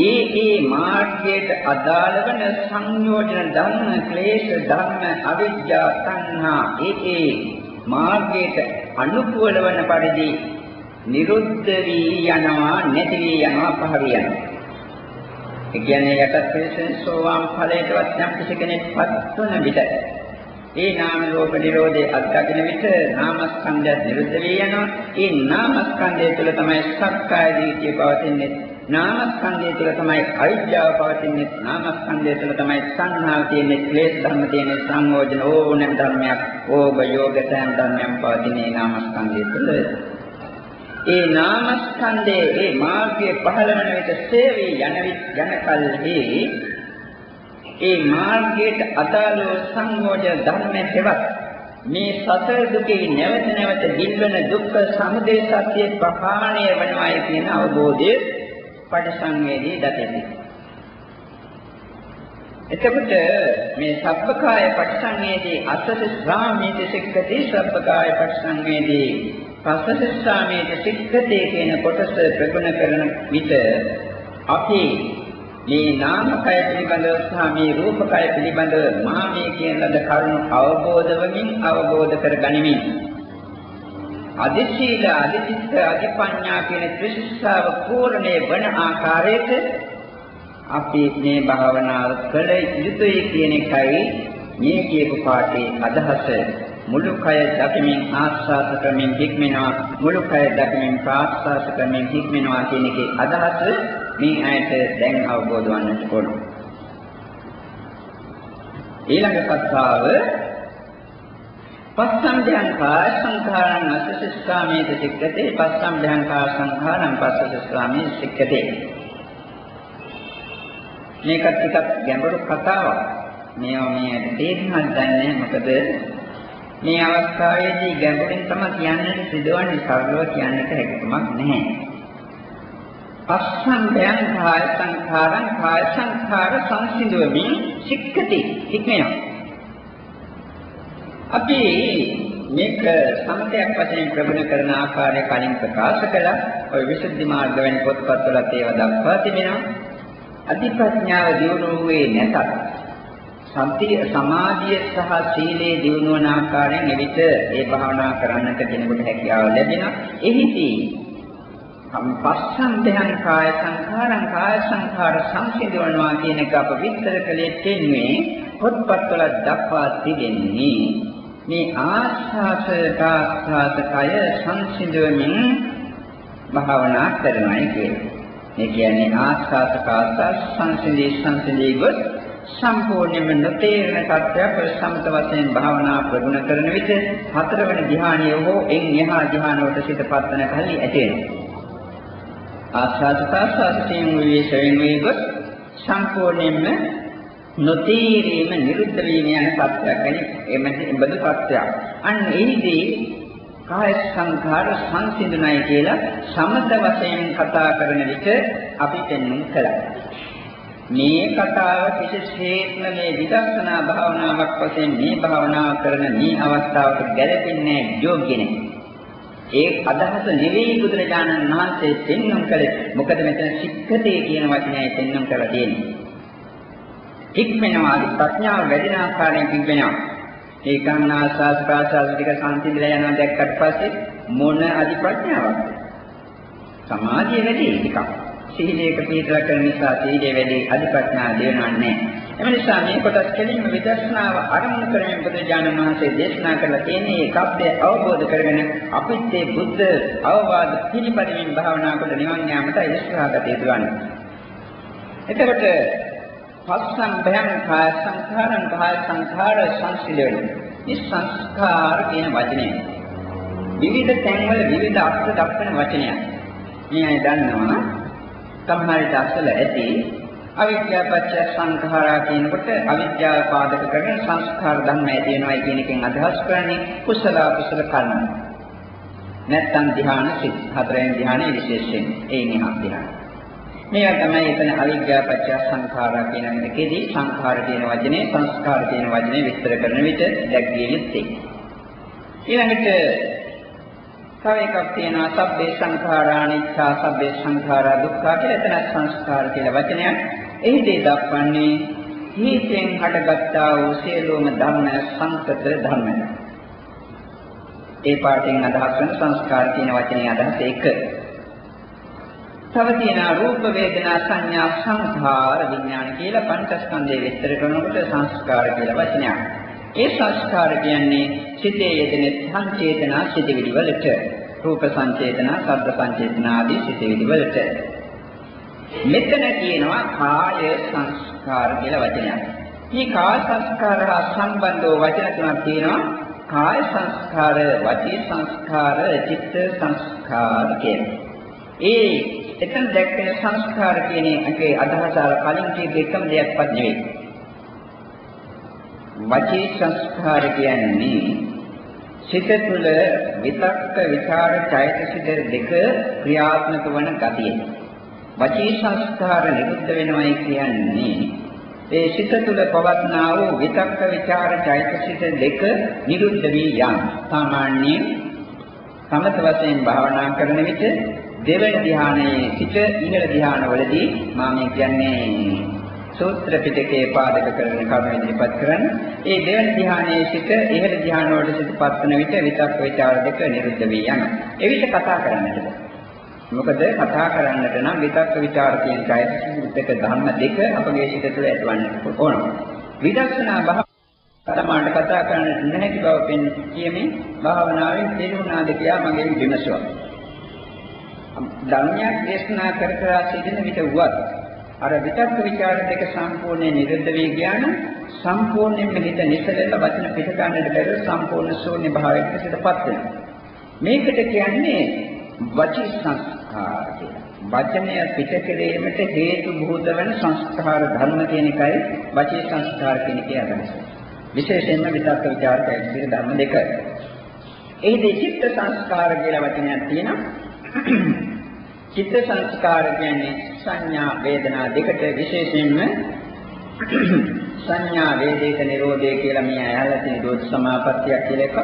ඒ ඒ මාර්ගයට අදාළ වන සංයෝජන ධර්ම ක්ලේශ ධර්ම අවිද්‍යා සංහා ඒ ඒ මාර්ගයට අනුකූල වන පරිදි නිරුද්ධ වී යනවා නැති වී යනවා පහ වී යනවා. ඒ කියන්නේ යටත් පිළිසෙන් සෝවාන් ඵලයටවත් යම් කිසි කෙනෙක්පත් වන විට ඒ නාම රූප නිරෝධයේ අත්දකින විට නාමස්කන්ධය නිරුද්ධ වී යනවා. ඒ නාමස්කන්ධය තුළ තමයි සක්කාය දිට්ඨිය පවතින්නේ. නාමස්කන්ධය තුළ තමයි අවිද්‍යාව පවතින්නේ. නාමස්කන්ධය තුළ තමයි සංහාව තියෙන්නේ, ක්ලේශ ධර්ම තියෙන්නේ, සංයෝජන ඕනෑම ධර්මයක්, ඕග යෝග සෑම ධර්මයක් පවතින්නේ නාමස්කන්ධය තුළ. ඒ නාමස්කන්ධයේ ඒ මාර්ගයේ පහළ වන විට සේවී යන යන කල්හි ඒ මාර්ගයට අදාළ සංයෝජ ධර්ම හේවත් මේ සතර දුකේ නැවත නැවත දිල්වන දුක්ඛ සමුදය සත්‍ය ප්‍රහාණය වෙනවායි කියන අවබෝධය පටිසංවේදී දතේදී. එතකොට මේ සබ්බකාය පටිසංවේදී අසස ශ්‍රාමීති සික්කති සබ්බකාය පටිසංවේදී පසස ශ්‍රාමීති සික්කති කියන කොටස ප්‍රගුණ කරන විට අපි මේ නාමකය පිළිබඳව සහ මේ රූපකය පිළිබඳව මා මේ කියන ලද කරුණු අවබෝධ වෙමින් අවබෝධ කරගනිමින් අධිශීල අධිචිත්ත අධිපඤ්ඤා කියන ත්‍රිශිෂ්ඨාව පූර්ණේ වන ආකාරයට අපි මේ භාවනාව කළ යුතුයි කියන එකයි මේ කියපු පාඩේ අදහස. මුළු කය දකිමින් ආස්වාද ක්‍රමෙන් හික්මෙනවා මුළු කය දකිමින් ප්‍රාස්වාද ක්‍රමෙන් හික්මෙනවා කියන එකේ අදහස මේ ඇයට දැන් අවබෝධ වන්නට ඕන. ඊළඟ කතාව පස්සම්භයං කාය සංඛාරං අසසිස්සාමේත සික්කතේ පස්සම්භයං කාය සංඛාරං පස්සසිස්සාමේ සික්කතේ මේක ටිකක් ගැඹුරු කතාවක්. මේවා මේ තේරුම්වත් දන්නේ මොකද මේ අවස්ථාවේදී ගැඹුරින් තමයි කියන්නට සිදුවන්නේ සරලව කියන්නට හැකියාවක් නැහැ. පස්සම්බයං කාය සංඛාරං කාය සංඛාර සංසිඳුවමින් සික්කති ඉක්මනවා. අපි මේක සමතයක් වශයෙන් ප්‍රගුණ කරන ආකාරය කලින් ප්‍රකාශ කළා. ඔය විසුද්ධි මාර්ග වැනි පොත්පත්වලත් ඒවා දක්වා තිබෙනවා. අධිප්‍රඥාව දියුණු වූයේ නැතත් සම්පිය සමාධිය සහ සීලේ දියුණු වන ආකාරයෙන් එවිට ඒ භාවනා කරන්නට කෙනෙකුට හැකියාව ලැබෙනවා. එහිදී පස්සම්බයං කාය සංඛාරං කාය සංඛාර සංසිඳවනවා කියන එක අප විස්තර කළේ තෙන්නේ පොත්පත්වල දක්වා තිබෙන්නේ මේ ආස්වාස කාස්වාස කය සංසිඳවමින් භාවනා කරනවා කියන්නේ. ඒ කියන්නේ ආස්වාස කාස්වාස සංසිඳී සංසිඳී ගොස් සම්පූර්ණයෙන්ම නොතේරෙන තත්ත්වයක් සමත වශයෙන් භාවනා ප්‍රගුණ කරන විට හතරවෙනි ධ්‍යානය හෝ එන් එහා ධ්‍යානවලට සිතපත් වන කල්ලි ඇති වෙනවා. ආස්වාද ප්‍රාසාසයෙන් විශේෂයෙන් වේ ගොස් සම්පූර්ණයෙන්ම නොතීරීම නිරුද්ධ වීම යන තත්ත්වයක් ගැන එමෙන්න බඳු තත්ත්වයක්. අන්න එහිදී කාය සංඛාර සංසිඳුණයි කියලා සමත වශයෙන් කතා කරන විට අපි පෙන්වන්න කළා. මේ කතාව කිසිසේත්ම මේ විදර්ශනා භාවනාවක් වශයෙන් මේ භාවනාව කරන මේ අවස්ථාවට ගැලපෙන්නේ යෝග්‍ය නැහැ. ඒ අදහස නෙවෙයි බුදුරජාණන් වහන්සේ පෙන්වන්න කළේ. මොකද මෙතන සික්ඛතේ කියන වචනයයි පෙන්වන්න කරලා තියෙන්නේ. ඉක්මනවා ප්‍රඥාව වැඩි ආකාරයෙන් ඉක්මනවා. ඒකන් ආස්වාද ප්‍රාසාද ටික සංසිඳලා යනවා දැක්කට පස්සේ මොන අධි ප්‍රඥාවක්ද? සමාධිය වැඩි ටිකක්. සීලයක පිළිතර කරන නිසා සීලය වැඩි අධි ප්‍රඥාව දෙවනන්නේ එම නිසා මේ කොටස් කෙලින්ම විදර්ශනාව ආරම්භ කරමින් බුදුජානක මහසී දේශනා කළ තියෙන්නේ ඒ කප්පය අවබෝධ කරගෙන අපිත් මේ බුද්ධ අවවාද පිළිපදිමින් භාවනා කොට නිවන් යාමට ඉස්සරහට යොදවන්නේ. එතකොට පස්සම් භයං කාය සංඛාරං කාය සංඛාර සංසිලෙන. මේ සංස්කාර කියන වචනේ විවිධ තැන්වල විවිධ අර්ථ දක්වන වචනයක්. මේ අය දන්නවා සමහරට අසල ඇති අවිද්‍යාව පත්‍ය සංඛාරා කියනකොට අවිද්‍යාව පාදක කරගෙන සංස්කාර ධර්ම ඇති වෙනවා කියන එකෙන් අදහස් කරන්නේ කුසල අකුසල කර්ම. නැත්තම් ධ්‍යාන සිත් හතරෙන් ධ්‍යානෙ විශේෂයෙන් ඒ නිහා ධ්‍යාන. මේවා තමයි එතන අවිද්‍යාව පත්‍ය සංඛාරා කියන එකේදී සංඛාර කියන වචනේ සංස්කාර කියන වචනේ විස්තර කරන විට දැක්විය යුත්තේ. ඊළඟට තව එකක් තියෙනවා සබ්බේ සංඛාරා අනිච්චා සබ්බේ සංඛාරා දුක්ඛා කියලා එතන සංස්කාර කියලා වචනයක්. එහිදී දක්වන්නේ හේතෙන් හටගත්තා වූ සියලුම ධර්ම සංකත ධර්ම. ඒ පාඩෙන් අදහස් වෙන සංස්කාර කියන වචනේ අදහස එක. තව තියෙනවා රූප වේදනා සංඥා සංඛාර විඥාන කියලා පංචස්කන්ධය විස්තර කරනකොට සංස්කාර කියලා වචනයක්. ඒ සංස්කාර කියන්නේ සිතේ යෙදෙන සංචේතනා සිතවිලි වලට රූප සංචේතනා, ශබ්ද සංචේතනා ආදී සිතවිලි වලට. මෙතන කියනවා කාය සංස්කාර කියලා වචනයක්. මේ කාය සංස්කාර හා සම්බන්ධව වචන තුනක් තියෙනවා. කාය සංස්කාර, වචී සංස්කාර, චිත්ත සංස්කාර කියන්නේ. ඒ එතන දැක්කේ සංස්කාර කියන එකේ අදහස අර කලින් කියපු එකම දෙයක්වත් නෙවෙයි. වචී සංස්කාර කියන්නේ සිත තුළ විතක්ක විචාර චෛතසික දෙක ක්‍රියාත්මක වන ගතිය. වචී සංස්කාර නිරුද්ධ වෙනවයි කියන්නේ ඒ සිත තුළ පවත්නා වූ විතක්ක ਵਿਚාර චෛතසික දෙක නිරුද්ධ වී යන සාමාන්‍යයෙන් සමත වශයෙන් භාවනා කරන විට දෙවන ධ්‍යානයේ සිට ඉහළ ධ්‍යානවලදී මා මේ කියන්නේ සූත්‍ර පිටකයේ පාදක කරගෙන කර්ම ඉදිරිපත් කරන ඒ දෙවන ධ්‍යානයේ සිට ඉහළ ධ්‍යාන වලට සිටපත් වන විට විතක් ਵਿਚාර දෙක නිරුද්ධ වී යන. එවිට කතා කරන්නට මොකද කතා කරන්නට නම් විතක් ਵਿਚාර කියන කායසික ධර්ම දෙක අපගේ සිට තුළ ඇතිවන්න ඕන. විදර්ශනා භාව තමන්ට කතා කරන්නට නැති බව පෙන්වීම කියමින් භාවනාවෙන් තේරුණාද කියලා මගෙන් විමසුවා. ධර්මයක් දේශනා කර කර සිටින විට වුවත් අර විතක්ක ਵਿਚාර දෙක සම්පූර්ණයෙන් නිරත වී ගියාන සම්පූර්ණයෙන්ම හිත නිසලෙලා වචන පිට ගන්නට බැරි සම්පූර්ණ ශූන්‍ය භාවයකට පිටපත් වෙනවා. මේකට කියන්නේ වචී සංස්කාර කියලා. වචනය පිට කෙරීමට හේතු භූත වෙන සංස්කාර ධර්ම කියන එකයි වචී සංස්කාර කියන එකේ අදහස. විශේෂයෙන්ම විතක්ක ਵਿਚාර කියන ධර්ම දෙක. එහිදී චිත්ත සංස්කාර කියලා වචනයක් තියෙනවා. චිත්ත සංස්කාර කියන්නේ සංඥා වේදනා දෙකට විශේෂයෙන්ම සංඥා වේදිත නිරෝධය කියලා මේ අයලා තියෙන දෝෂ සමාපත්තියක් කියලා එකක්.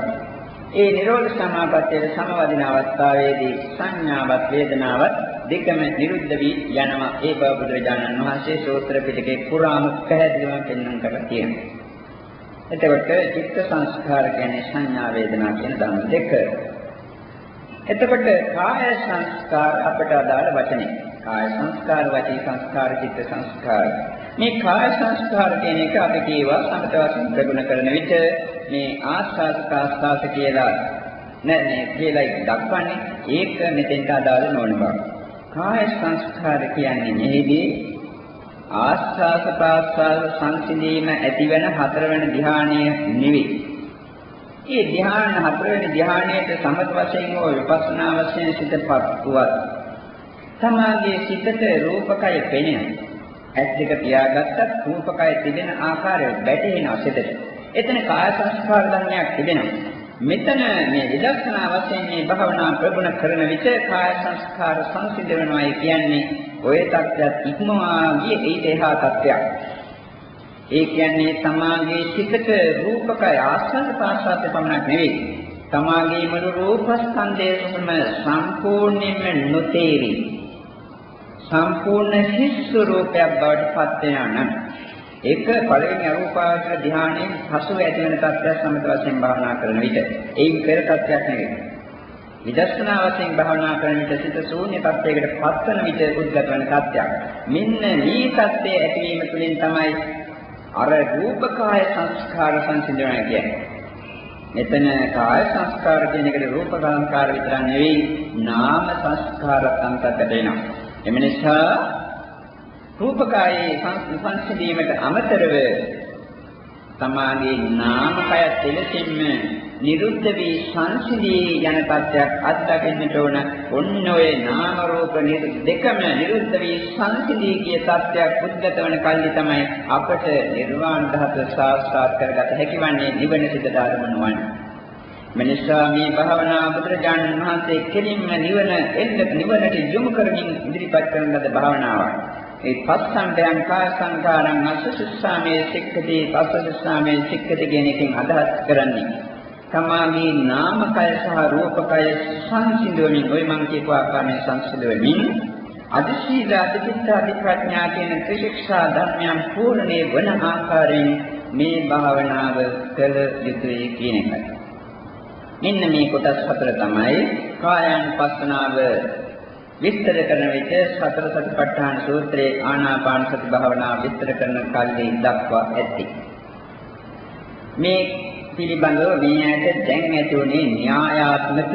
ඒ නිරෝධ සමාපත්තියේ සමවදින අවස්ථාවේදී සංඥාවත් වේදනාවත් දෙකම නිරුද්ධ වී යනවා. ඒ බව බුදුරජාණන් වහන්සේ සූත්‍ර පිටකේ පුරාම පැහැදිලිව පෙන්වන්න කරලා තියෙනවා. එතකොට චිත්ත සංස්කාර කියන්නේ සංඥා වේදනා කියන ධර්ම දෙක. එතකොට කාය සංස්කාර අපට අදාළ වචනේ. කාය සංස්කාර, වචී සංස්කාර, චිත්ත සංස්කාර. මේ කාය සංස්කාර කියන එක අපි කියවා සමත වශයෙන් ප්‍රගුණ කරන විට මේ ආස්වාද ප්‍රාස්වාද කියලා නෑ නෑ කියලා දක්වන්නේ ඒක මෙතෙන්ට අදාළ නොවන බව. කාය සංස්කාර කියන්නේ මෙහිදී ආස්වාද ප්‍රාස්වාද සංසිඳීම ඇතිවන හතරවන ධ්‍යානය නෙවෙයි. මේ ධ්‍යාන හතරවෙනි ධ්‍යානයට සමත වශයෙන් හෝ විපස්සනා වශයෙන් සිතපත් වුවත් තමාගේ සිතට රූපකය පෙනෙනවා. ඇස් දෙක පියාගත්තත් රූපකය තිබෙන ආකාරය වැටහෙනවා සිතට. එතන කාය සංස්කාර ධර්මයක් තිබෙනවා. මෙතන මේ විදර්ශනා වශයෙන් මේ භාවනා ප්‍රගුණ කරන විට කාය සංස්කාර සංසිඳනවායි කියන්නේ ඔය தත්ත්වයක් ඉක්මවා ගිය ඊට එහා தත්ත්වයක්. ඒ කියන්නේ තමාගේ සිතට රූපකය ආස්වාද ප්‍රාසාද පමණක් නෙවෙයි. තමාගේ මුළු රූපස්කන්ධයම සම්පූර්ණයෙන්ම නොතේරි. සම්පූර්ණ හිස් ස්වરૂපයක් බවට පත් වෙනා නම් ඒක පළවෙනි අරූපාවචර ධානයෙන් පසු ඇති වෙන තත්ත්වයක් සමත වශයෙන් භාවනා කරන විට ඒක පෙර තත්ත්වයක් නෙවෙයි. විදර්ශනා වශයෙන් භාවනා කරන විට සිත ශූන්‍ය තත්ත්වයකට පත්වන විට උද්ගත වන තත්ත්වයක්. මෙන්න මේ තත්ත්වයේ ඇතිවීම තුළින් තමයි අර රූපකාය සංස්කාර සංසිඳනවා කියන්නේ. මෙතන කාය සංස්කාර කියන එකට රූප සංස්කාර විතර නෙවෙයි නාම සංස්කාර සංකත වෙනවා. එම නිසා රූපකායේ සංසිඳීමට අමතරව තමාගේ නාමකය දෙලෙසින්ම නිරුද්ධ වී සංසිඳී යන තත්ත්වයක් අත්දකින්නට ඕන. ඔන්න ඔය නාම රූප දෙකම නිරුද්ධ වී සංසිඳී කිය තත්ත්වයක් උද්ගත වන කල්ලි තමයි අපට නිර්වාණ ධාතුව සාක්ෂාත් කරගත හැකිවන්නේ නිවන සිත ධර්මන වන්නේ. මිනිසා මේ භාවනා බුදුරජාණන් වහන්සේ කෙලින්ම නිවන එන්න නිවනට යොමු කරමින් ඉදිරිපත් කරන ලද භාවනාවක්. ඒ පස්සම්බයං කාය සංකාරං අසුසුස්සාමේ සික්ඛති පස්සසුස්සාමේ සික්ඛති කියන එකෙන් අදහස් කරන්නේ තමාගේ නාමකය සහ රූපකය සංසිඳවමින් ওই මං කියපු ආකාරයෙන් සංසිඳවමින් අධිශීල අධිචිත්ත අධිප්‍රඥා කියන ත්‍රිශික්ෂා ධර්මයන් පූර්ණේ වන ආකාරයෙන් මේ භාවනාව කළ යුතුයි කියන එකයි. මෙන්න මේ කොටස් හතර තමයි කායානුපස්සනාව විස්තර කරන විට සතර සතිපට්ඨාන සූත්‍රයේ ආනාපාන සති භාවනාව විස්තර කරන කල්හි දක්වා ඇති. මේ පිළිබඳව මේ ඇයට දැන් ඇතිුනේ න්‍යායාත්මක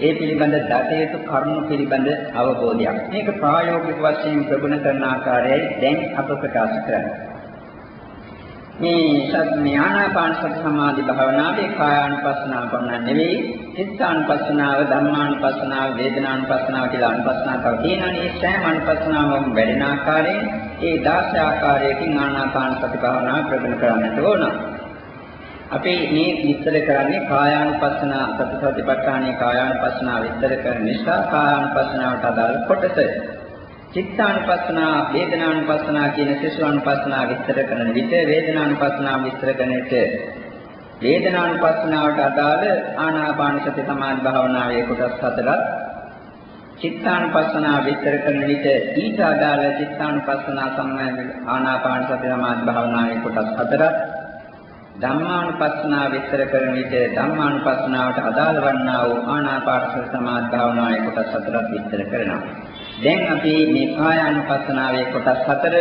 ඒ පිළිබඳ දතේතු කරුණු පිළිබඳ අවබෝධයක්. මේක ප්‍රායෝගික වශයෙන් ප්‍රගුණ කරන ආකාරයයි දැන් අප ප්‍රකාශ කරන්නේ. මේ සත්‍ය ආනාපාන සති සමාධි භාවනාවේ කායානුපස්සනාව පමණ නෙවෙයි චිත්තානුපස්සනාව ධම්මානුපස්සනාව වේදනානුපස්සනාව කියලා අනුපස්සනාවක් තියෙනවා මේ සෑම අනුපස්සනාවම වැඩෙන ආකාරයෙන් ඒ 16 ආකාරයකින් ආනාපාන සති භාවනාව ප්‍රගුණ කරන්නට ඕන. අපි මේ විස්තර කරන්නේ කායානුපස්සනා සතිපට්ඨානයේ කායානුපස්සනා විස්තර කරන නිසා කායානුපස්සනාවට අදාළ කොටස. චිත්තානුපස්සනා වේදනානුපස්සනා කියන සිසුානුපස්සනා විස්තර කරන විට වේදනානුපස්සනා විස්තර කරන විට වේදනානුපස්සනාවට අදාළ ආනාපාන සති සමාධි භාවනාවේ කොටස් හතරක් චිත්තානුපස්සනා විස්තර කරන විට ඊට අදාළ චිත්තානුපස්සනා සම්බන්ධ ආනාපාන සති සමාධි භාවනාවේ කොටස් හතරක් ධම්මානුපස්සනා විස්තර කරන විට ධම්මානුපස්සනාවට අදාළ වන්නා වූ ආනාපාන සති සමාධි භාවනාවේ කොටස් හතරක් විස්තර කරනවා දැන් අපි මේ කායානුපස්සනාවේ කොටස් හතර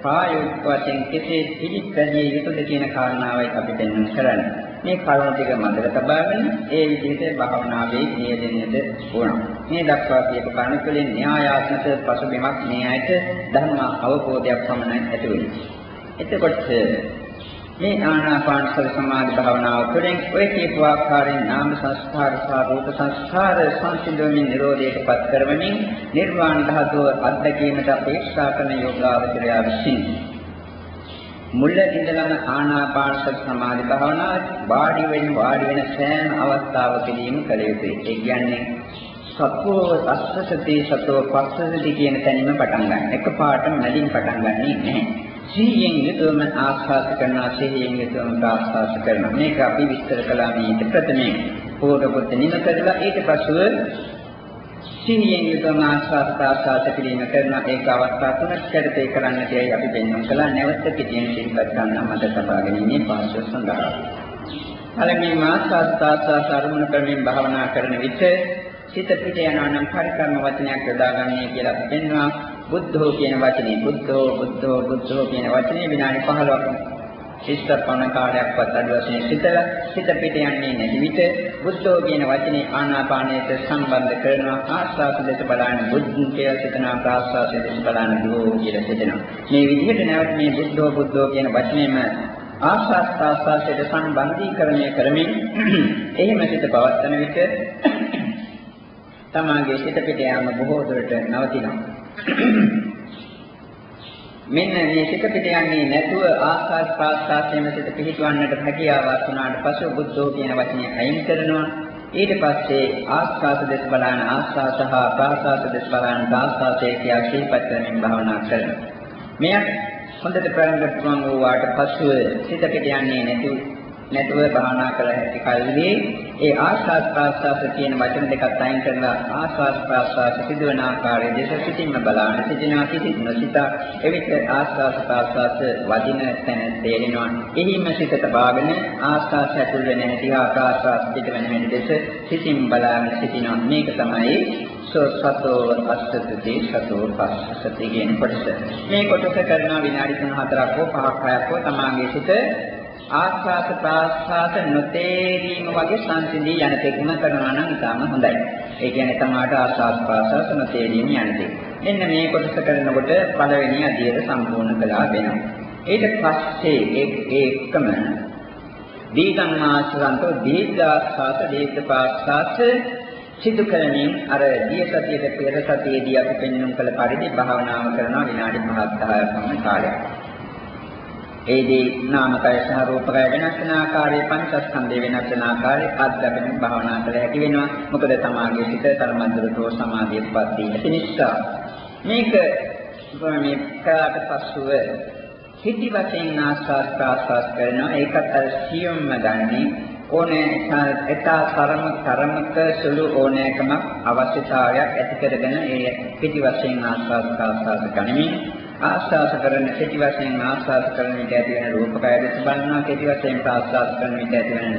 ප්‍රායෝගික වශයෙන් කෙසේ පිළිපැදිය යුතුද කියන කාරණාවයි අපි දැන් කරන්නේ. මේ කරුණු ටික මතක තබාගෙන ඒ විදිහට භාවනාවේ නියැලෙන්නට ඕන. මේ දක්වා කියපු කණ තුළින් න්‍යායාත්මක පසුබිමක් මේ ඇයට ධර්ම අවබෝධයක් පමණයි ඇති වෙන්නේ. එතකොට මේ ආනාපාන සති සමාධි භාවනාව තුළින් ඔය කියපු ආකාරයෙන් නාම සංස්කාර සහ රූප සංස්කාර සංසිඳවමින් නිරෝධයට පත් කරවමින් නිර්වාණ ධාතුව අත්දැකීමට අපේක්ෂා කරන යෝගාවචරය විසින් මුල ඉඳලම ආනාපාන සති සමාධි භාවනාව වාඩි වෙන වාඩි වෙන සෑම අවස්ථාවකදීම කළ යුතුයි. ඒ කියන්නේ සත්වෝ අස්සසති සතෝ පස්සසති කියන තැනින්ම පටන් ගන්න. එකපාරටම මැදින් පටන් ගන්නෙ නැහැ. සිහියෙන් යුතුවම ආස්වාද කරනවා සිහියෙන් යුතුවම ප්‍රාස්වාද කරනවා. මේක අපි විස්තර කළා මේක ප්‍රථමයෙන්. පොඩපොත් නිම කරලා ඊට පස්ව සිහියෙන් යුතුවම ආස්වාද ප්‍රාස්වාද කිරීම කරන ඒක අවස්ථා තුනකට ඒ කරන්න තියයි අපි පෙන්වන්න කළා. නැවත පිටින් සිහිපත් ගන්න මත සබා ගැනීමේ පාස්ව සඳහා. පළමුවෙන් ආස්වාද ප්‍රාස්වාද අරමුණු කරමින් භාවනා කරන විට සිත පිට යනවා නම් පරිකර්ම වචනයක් යොදාගන්නේ කියලා අපි පෙන්වනවා. බුද්ධෝ කියන වචනේ බුද්ධෝ බුද්ධෝ බුද්ධෝ කියන වචනේ විනාඩි 15ක් ශිෂ්ටපණ කාර්යයක්වත් අඩු වශයෙන් සිතලා සිත පිට යන්නේ නැති විට බුද්ධෝ කියන වචනේ ආනාපානයට සම්බන්ධ කරනවා ආස්වාද දෙස බලන බුද්ධ කියලා සිතනවා ප්‍රාස්වාද දෙස බලන දෝ කියලා සිතනවා මේ විදිහට නැවත මේ බුද්ධෝ බුද්ධෝ කියන වචනේම ආස්වාද ප්‍රාස්වාදයට සම්බන්ධීකරණය කරමින් එහෙම සිත පවත්වන විට තමාගේ සිත පිට යාම බොහෝ දුරට නවතිනවා. මෙන්න මේ සිත පිට යන්නේ නැතුව ආස්වාද ප්‍රාස්වාදයෙන් සිත පිහිටවන්නට හැකියාවක් වුණාට පසු බුද්ධෝ කියන වචනේ අයින් කරනවා. ඊට පස්සේ ආස්වාද දෙස් බලන ආස්වාද සහ ප්‍රාස්වාද දෙස් බලන ප්‍රාස්වාදයේ කියා ශීපත් කරමින් භාවනා කරනවා. මෙයක් හොඳට ප්‍රයෝග කරන වාට පසුව සිත පිට යන්නේ නැතුව නැතුව භාවනා කළ හැකි කල්හි ඒ ආස්වාද ප්‍රාස්වාද කියන වචන දෙකත් අයින් කරලා ආස්වාද ප්‍රාස්වාද සිදුවන ආකාරය දෙස සිටින්ම බලන්න සිටිනා කිසිත් නොසිත එවිට ආස්වාද ප්‍රාස්වාද වදින තැන තේරෙනවා. එහිම සිත තබාගෙන ආස්වාද ඇතුල් වෙන හැටි හා ප්‍රාස්වාද පිටවෙන හැටි දෙස සිටින් බලාගෙන සිටිනවා. මේක තමයි සතෝ අස්සති සතෝ පස්සති කියන කොටස. මේ කොටස කරන විනාඩි 3-4ක් හෝ 5ක් 6ක් හෝ තමාගේ සිත ආස්වාද ප්‍රාස්වාද නොතේරීම වගේ සංසිඳී යන තෙක්ම කරනවා නම් ඉතාම හොඳයි. ඒ කියන්නේ තමාට ආස්වාද ප්‍රාස්වාද නොතේරීම යන තෙක්. මෙන්න මේ කොටස කරනකොට පළවෙනි අධ්‍යයන සම්පූර්ණ කළා වෙනවා. ඊට පස්සේ ඒ ඒකම දීගං ආශ්‍රන්තෝ දීර්ඝාස්වාද දීර්ඝ ප්‍රාස්වාද සිදු කරමින් අර දිය සතියේ පෙර සතියේදී අපි පෙන්වන කළ පරිදි භාවනාව කරනවා විනාඩි 5ක් 10ක් පමණ කාලයක්. ඒදී නාමකය සහ රූපකය වෙනස් වෙන ආකාරයේ පංචස්කන්ධය වෙනස් වෙන ආකාරයේ අත්දැකීම් භාවනා කළ හැකි වෙනවා. මොකද තමාගේ සිත තරමද්දරතෝ සමාධියටපත් වී නිසා මේක මේ කලාට පසුව හිති වශයෙන් ආස්වාද ප්‍රාස්වාද කරනවා. ඒකත් අර සියුම්ම ගන්නේ ඕනේ එතා තරම තරමක සුළු ඕනෑකමක් අවශ්‍යතාවයක් ඇති කරගෙන ඒ පිටි වශයෙන් ආස්වාද ප්‍රාස්වාද ගනිමින් ආස්වාද කරන කෙටි වශයෙන් ආස්වාද කරන විට ඇති වෙන රූපකය දෙස බලනවා කෙටි වශයෙන් ආස්වාද කරන විට ඇති වෙන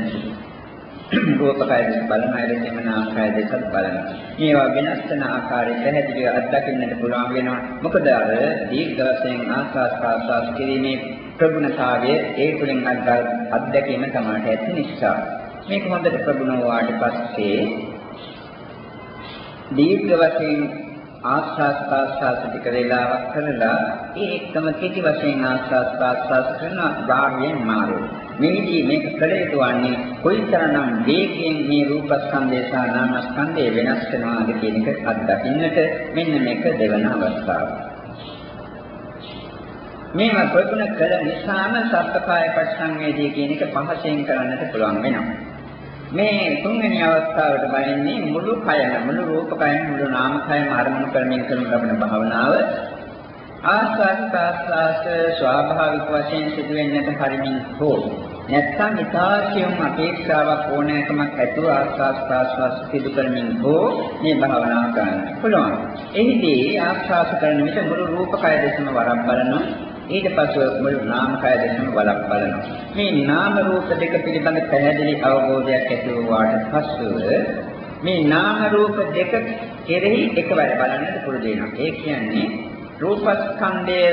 රූපකය දෙස බලනවා එලෙසම නාමකය දෙස බලනවා. මේවා වෙනස් වෙන ආකාරය පැහැදිලිව අත්දකින්නට පුළුවන් වෙනවා. මොකද අර දීර්ඝ වශයෙන් ආස්වාද ප්‍රාස්වාද කිරීමේ ප්‍රගුණතාවය ඒ තුලින් අත්දැකීම තමයි ඇති නිසා. මේක හොඳට ප්‍රගුණ වුණාට පස්සේ දීර්ඝ වශයෙන් ආස්වාස් ප්‍රාස්වාස් ටික වේලාවක් කරලා ඒ එක්කම කෙටි වශයෙන් ආස්වාස් ප්‍රාස්වාස් කරන භාගයෙන් මාරු. මේදී මේක කළ යුතු වන්නේ කොයිතරම් වේගයෙන් මේ රූපස්කන්ධය සහ නාමස්කන්ධය වෙනස් වෙනවාද කියන එක අත්දකින්නට මෙන්න මේක දෙවන අවස්ථාව. මේවා ප්‍රගුණ කළ නිසාම සත්‍යකාය පරිසංවේදී කියන එක පහසෙන් කරන්නට පුළුවන් වෙනවා. මේ තුන්වෙනි අවස්ථාවට බයින්නේ මුළු කයම මුළු රූප කයම මුළු නාම කයම අරමුණු කරමින් කරන ලබන භාවනාව ආස්වාද ප්‍රාස්වාස ස්වාභාවික වශයෙන් සිදුවෙන්නට හරිමින් හෝ නැත්නම් ඉතාසියම් අපේක්ෂාවක් ඕනෑකමක් ඇතුව ආස්වාද ප්‍රාස්වාස සිදු කරමින් හෝ මේ භාවනාව කරන්න පුළුවන්. එහිදී ආස්වාද කරන විට මුළු රූප කය දෙකම වරක් බලනවා ඊට පස්ව මුළු නාමකය දෙකම බලක් බලනවා. මේ නාම රූප දෙක පිළිබඳ පැහැදිලි අවබෝධයක් ඇති වූාට පස්සෙ මේ නාම රූප දෙක කෙරෙහි එකවර බලන්නට පුරුදු වෙනවා. ඒ කියන්නේ රූපස්කන්ධයේ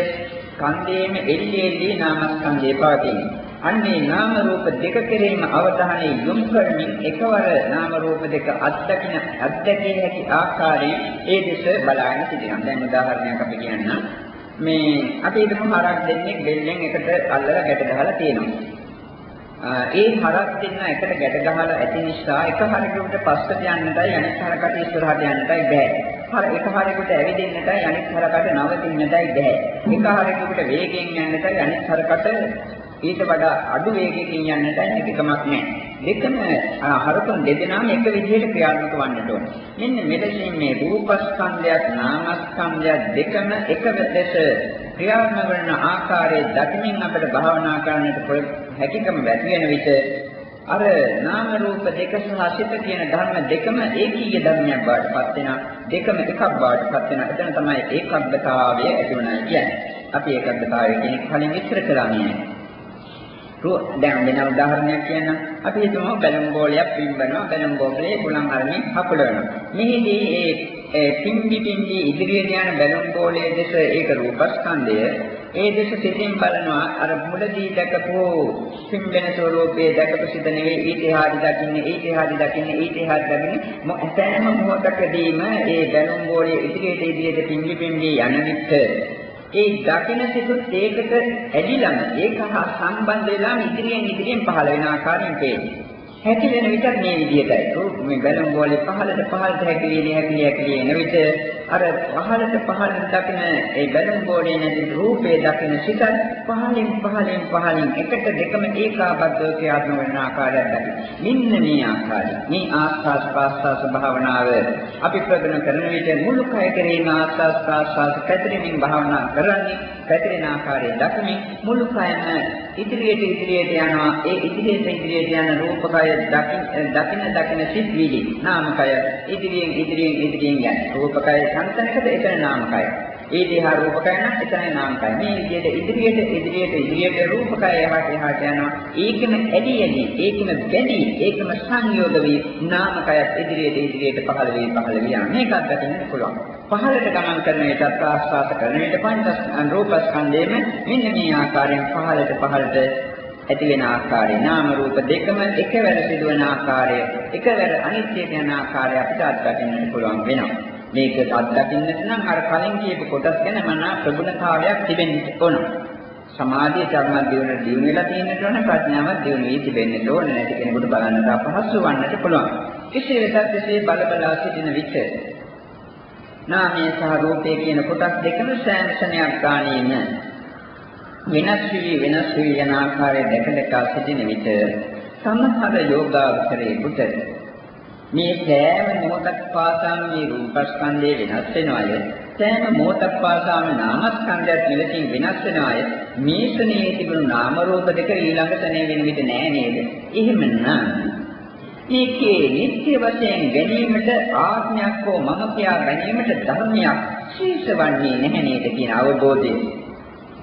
ස්කන්ධයේම එල්ලි එල්ලි නාමස්කන්ධේ පවතින. අන්නේ නාම රූප දෙක කෙරෙහිම අවධානය යොමු කරමින් එකවර නාම රූප දෙක අත්දකින අත්දැකිය හැකි ආකාරයෙන් ඒ දෙස බලාගෙන සිටිනවා. දැන් උදාහරණයක් අපි කියන්නම්. මේ අපි හිතමු හරක් දෙන්නේ බෙල්ලෙන් එකට අල්ලලා ගැට ගහලා තියෙනවා. ඒ හරක් දෙන්න එකට ගැට ගහලා ඇති නිසා එක හරකෙකුට පස්සට යන්නටයි අනිත් හරකට ඉස්සරහට යන්නටයි බෑ. හර එක හරකෙකුට ඇවිදින්නටයි අනිත් හරකට නවතින්නටයි බෑ. එක හරකෙකුට වේගෙන් යන්නටයි අනිත් හරකට ඊට වඩා අඩු වේගයකින් යන්නටයි හැකියාවක් නැහැ. දෙකම හරතුන් දෙදෙනාම එක විදිහට ක්‍රියාත්මක වන්නට ඕන. මෙන්න මෙලෙසින් මේ රූපස්කන්ධයත් නාමස්කන්ධයත් දෙකම එක ලෙස ක්‍රියාත්මක වන ආකාරයේ දකිමින් අපිට භාවනා කරන්නට හැකියකම ඇති වෙන විට අර නාම රූප දෙක සහ සිත කියන ධර්ම දෙකම ඒකීය ධර්මයක් බවට පත් වෙනවා. දෙකම එකක් බවට පත් වෙනවා. එතන තමයි ඒකබ්බතාවය ඇති වෙනවා කියන්නේ. අපි ඒකබ්බතාවය කියන කලින් විස්තර කළා නේද දැන් වෙන උදාහරණයක් කියන්නම්. අපි හිතමු බැලුම් බෝලයක් පිම්බනවා. බැලුම් බෝලේ බුලන් අරමින් හපුලනවා. මෙහිදී ඒ පිම්බි පිම්බි ඉදිරියට යන බැලුම් බෝලයේ දෙස ඒක රූපස්කන්ධය. ඒ දෙස සිතින් බලනවා අර මුලදී දැකපු පිම්බෙන ස්වરૂපයේ දැකපු සිත නෙවෙයි ඊට එහාට දකින්නේ ඊට එහාට දකින්නේ ඊට එහාට දකින්නේ සෑම මොහොතකදීම ඒ බැලුම් බෝලයේ ඉදිරියට ඉදිරියට පිම්බි පිම්බි යන විට ඒ දකින සිතුත් ඒකට ඇදිලම ඒක හා සම්බන්ධ වෙලාම ඉදිරියෙන් ඉදිරියෙන් පහළ වෙන ආකාරයෙන් පේනවා. හැකිලෙන විටත් මේ විදිහටයි. රූප මේ බැලුම් බෝලේ පහළට පහළට හැකිලෙන හැකිලි හැකිලි එන විට අර පහළට පහළට දකින ඒ බැලුම් බෝලේ නැති රූපේ දකින සිතත් පහළින් පහළින් පහළින් එකට දෙකම ඒකාබද්ධව ක්‍රියාත්මක වෙන ආකාරයක් දකින්න. මෙන්න මේ ආකාරය. මේ ආස්වාස් ප්‍රාස්වාස් භාවනාව අපි ප්‍රගුණ කරන විට මුළු කය කෙරෙහිම ආස්වාස් ප්‍රාස්වාස් පැතිරෙමින් භාවනා කරන්නේ පැතිරෙන ආකාරය දකිමින් මුළු කයම ඉදිරියට ඉදිරියට යනවා. ඒ ඉදිරියට ඉදිරියට යන රූපකය දකින් දකින දකින සිත් වීලි නාමකය ඉදිරියෙන් ඉදිරියෙන් ඉදිරියෙන් යන රූපකය සංතනකද එතන නාමකය. ඒ දිහා රූපකය නම් එතනයි නාමකය. මේ විදිහට ඉදිරියට ඉදිරියට ඉදිරියට රූපකය එහාට එහාට යනවා. ඒකම ඇලි ඇලි ඒකම බැඳි ඒකම සංයෝග වී නාමකයත් ඉදිරියට ඉදිරියට පහළ වී පහළ වී යන මේකත් දකින්න පුළුවන්. පහළට ගමන් කරන විටත් ආස්වාද කරන විට පංච රූපස්කන්ධයේම මෙන්න මේ ආකාරයෙන් පහළට පහළට ඇති වෙන ආකාරය. නාම රූප දෙකම එකවර සිදුවන ආකාරය එකවර අනිත්‍යයට යන ආකාරය අපිට අත්දකින්නට පුළුවන් වෙනවා. මේක අත්දකින්නට නම් අර කලින් කියපු කොටස් ගැන මනා ප්‍රගුණතාවයක් තිබෙන්න ඕන. සමාධිය ධර්ම දියුණු දියුණු වෙලා තියෙන්නට ඕන ප්‍රඥාවක් දියුණු වී තිබෙන්නට ඕන නැති කෙනෙකුට බලන්නට අපහසු වන්නට පුළුවන්. කෙසේ වෙතත් එසේ බල බලා සිටින විට නාමයේ සහ රූපයේ කියන කොටස් දෙකම සෑම ක්ෂණයක් ගානේම වෙනස් වී වෙනස් වී යන ආකාරය දැක දැක සිටින විට සමහර යෝගාවචරයේකට මේ සෑම මොහොතක් පාසාම මේ රූපස්කන්ධය වෙනස් වෙනවාය. සෑම මොහොතක් පාසාම නාමස්කන්ධයත් මෙලෙසින් වෙනස් වෙනවාය. මේ ශනේ තිබුණු නාම රූප දෙක ඊළඟ ශනේ වෙන විට නෑ නේද? එහෙමනම් මේකේ නිත්‍ය වශයෙන් ගැනීමට ආඥාවක් හෝ මම කියා ගැනීමට ධර්මයක් ශීර්ෂවන්නේ නැහැ නේද කියන අවබෝධය.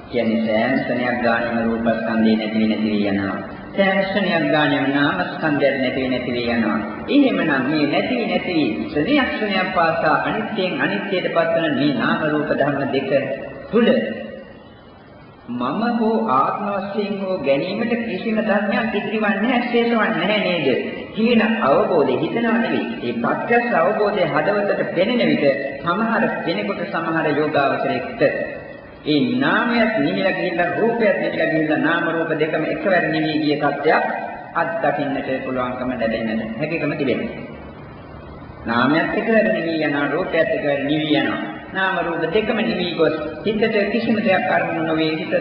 කියන්නේ සෑම ස්නේහයක් ගානෙම රූපස්කන්ධය නැති නැති යනවා. සෑම ස්නේහයක් ගානෙම නාමස්කන්ධය නැති නැති යනවා. එහෙමනම් මේ නැති නැති ස්නේහයක් ස්නේහයක් පාසා අනිත්‍යයෙන් අනිත්‍යයට පත්වන මේ නාම රූප ධර්ම දෙක තුල මම හෝ ආත්ම වශයෙන් හෝ ගැනීමට කිසිම ධර්මයක් ඉදිරිවන්නේ නැහැ, ශේෂවන්නේ නැහැ නේද? කියන අවබෝධය හිතනවා නෙවෙයි. ඒ ප්‍රත්‍යක්ෂ අවබෝධය හදවතට පෙනෙන විට සමහර කෙනෙකුට සමහර යෝගාවචරයකට ඒ නාමයක් නිමිලා ගිහිල්ලා රූපයක් නිමිලා ගිහිල්ලා නාම රූප දෙකම එකවර නිමී ගිය තත්ත්වයක් අත්දකින්නට පුළුවන්කම ලැබෙන්නට හැකියකම තිබෙනවා. නාමයක් එකවර නිමී යනවා රූපයක් එකවර නිවි යනවා. නාම රූප දෙකම නිවි ගොස් හිතට කිසිම දෙයක් අරමුණු නොවේ හිත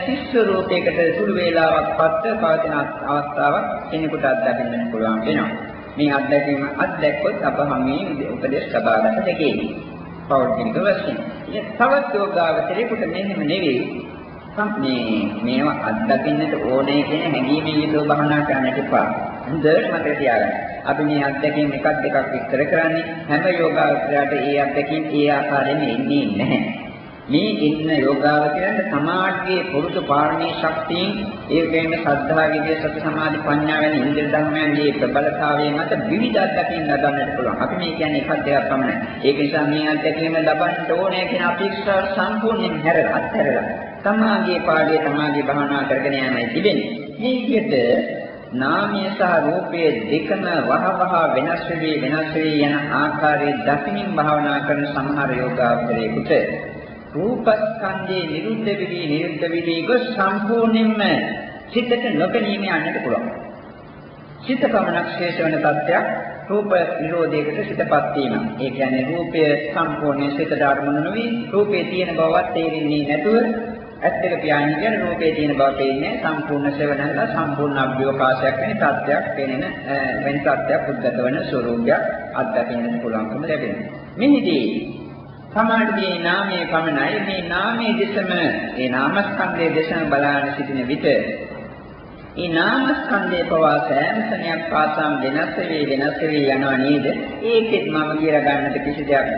ශිෂ්‍ය රූපයකට සුළු වේලාවක් පස්ස පවතින අවස්ථාවක් කෙනෙකුට අත්දකින්නට පුළුවන් වෙනවා. මේ අත්දැකීම අත්දැක්කොත් අප හැමේ උපදේශ ලබාගත දෙකේ. පෞද්ගලික වශයෙන්. ඒ තවත් යෝගාවචරයකට මෙහෙම නෙවෙයි. මේ මේවා අත්දකින්නට ඕනේ කියන හැඟීමෙන් යුතුව භවනා කරන්නට එපා. හොඳට මතක තියාගන්න. අපි මේ අත්දැකීම් එකක් දෙකක් විස්තර කරන්නේ හැම යෝගාවචරයට ඒ අත්දැකීම් ඒ ආකාරයෙන් එන්නේ නැහැ. මේ ඉන්න යෝගාවචරයට සමාධියේ පුරුදු පාරමී ශක්තියෙන් ඒ වගේම ශ්‍රද්ධා විද්‍ය සති සමාධි ප්‍රඥා වැනි ඉන්ද්‍රිය ධර්මයන්ගේ ප්‍රබලතාවය මත විවිධ අත්දැකීම් ලබන්නට පුළුවන්. අපි මේ කියන්නේ එකක් දෙකක් පමණයි. ඒක නිසා මේ අත්දැකීම ලබන්න ඕනේ කියන අපේක්ෂාව සම්පූර්ණයෙන් හැරලා අත්හැරලා තමාගේ පාඩේ තමාගේ භවනා කරගෙන යන්නයි තිබෙන්නේ. මේ විදිහට නාමය සහ රූපය දෙකම වහවහ වෙනස් වෙවි වෙනස් වෙවි යන ආකාරයේ දකිනින් භාවනා කරන සමහර යෝගාවචරයෙකුට රූපස්කන්ධේ නිරුද්ධ වෙවි නිරුද්ධ වෙවි ගොස් සම්පූර්ණයෙන්ම සිතට නොපෙනීම යන්නට පුළුවන්. සිත පමණක් ශේෂ වෙන තත්ත්වයක් රූප නිරෝධයකට සිතපත් වීම. ඒ කියන්නේ රූපය සම්පූර්ණයෙන් සිතට අරමුණු නොවි රූපේ තියෙන බවවත් තේරෙන්නේ නැතුව ඇත්තට පියාණන් කියන රූපේ තියෙන බව පේන්නේ සම්පූර්ණ සෙවණලා සම්පූර්ණ අභ්‍යවකාශයක් වෙන තත්ත්වයක් පේනෙන වෙන තත්ත්වයක් උද්ගත වෙන ස්වરૂපයක් අත්දකින්න පුළුවන්කම ලැබෙනවා. මෙහිදී සමාධියේ නාමයේ පමණයි මේ නාමයේ දෙසම ඒ නාමස්කන්ධයේ දෙසම බලාන සිටින විට ඒ නාමස්කන්ධයේ පවා සෑම සෙනයක් පාසම් වෙනස් වෙවි වෙනස් වෙවි යනවා නේද? ඒකෙත් මම කියලා ගන්නට කිසි දෙයක්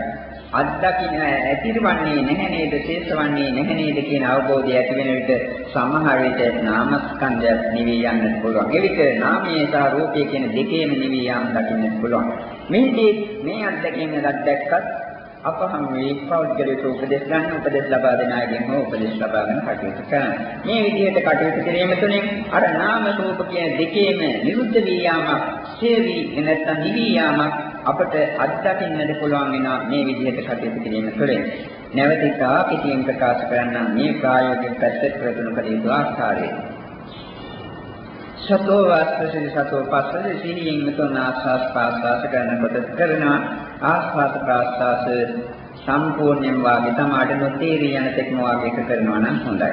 අත්දකින්න ඇතිරවන්නේ නැහැ නේද? ශේෂවන්නේ නැහැ නේද කියන අවබෝධය ඇති වෙන විට සමහර විට නාමස්කන්ධය නිවි යන්නත් පුළුවන්. ඒ විට නාමයේ සහ රූපයේ කියන දෙකේම නිවි යාම දකින්නත් පුළුවන්. මේකේ මේ අත්දැකීම දැක්කත් අප හැම මේ පෞද්ගලික උපදෙස් ගන්න උපදෙස් ලබා දෙන අයගෙන් හෝ උපදෙස් ලබාගෙන කටයුතු කරන්න. මේ විදිහට කටයුතු කිරීම තුළින් අර නාම රූප කියන දෙකේම නිරුද්ධ වී යාමක්, ඡේවි නැත්නම් නිවි යාමක් අපට අත්දකින්නට පුළුවන් වෙනවා මේ විදිහට කටයුතු කිරීම තුළින්. නැවත ඉතා පිටින් ප්‍රකාශ කරන්න මේ ප්‍රායෝගික පැත්තට ප්‍රතුණු කළ යුතු ආකාරය. සතෝ වාස්පසි සතෝ පස්සද සිහියෙන් මෙතන ආස්වාස් පාස්වාස කරනකොට කරනවා ආස්වාද ප්‍රාස්වාස සම්පූර්ණයෙන් වාගේ තමයි නොතේරී යන තෙක්ම වාගේ එක කරනවා නම් හොඳයි.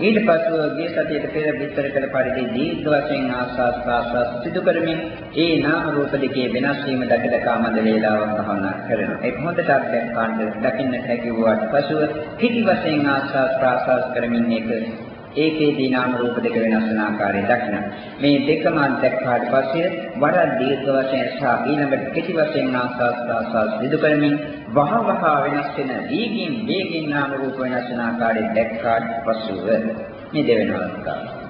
ඊට පස්ව ගිය සතියේ පෙර විස්තර කළ පරිදි දීර්ඝ වශයෙන් ආස්වාස් ප්‍රාස්වාස් සිදු කරමින් ඒ නාම රූප දෙකේ වෙනස් වීම දැක දැක මද වේලාවක් භාවනා කරනවා. ඒක හොඳට අත්දැක දකින්නට හැකි වුණාට පසුව කිටි වශයෙන් ආස්වාස් ප්‍රාස්වාස් කරමින් ඒක ඒකේදී නාම රූප දෙක වෙනස් වෙන ආකාරය දක්න. මේ දෙකම දැක්කාට පස්සේ වඩා දීර්ඝ වශයෙන් සහ ඊළඟට කෙටි වශයෙන් ආස්වාස් ප්‍රාස්වාස් සිදු කරමින් වහ වහ වෙනස් වෙන දීගින් වේගින් නාම රූප වෙනස් වෙන ආකාරය දැක්කාට පසුව මේ දෙවෙනි අවස්ථාව.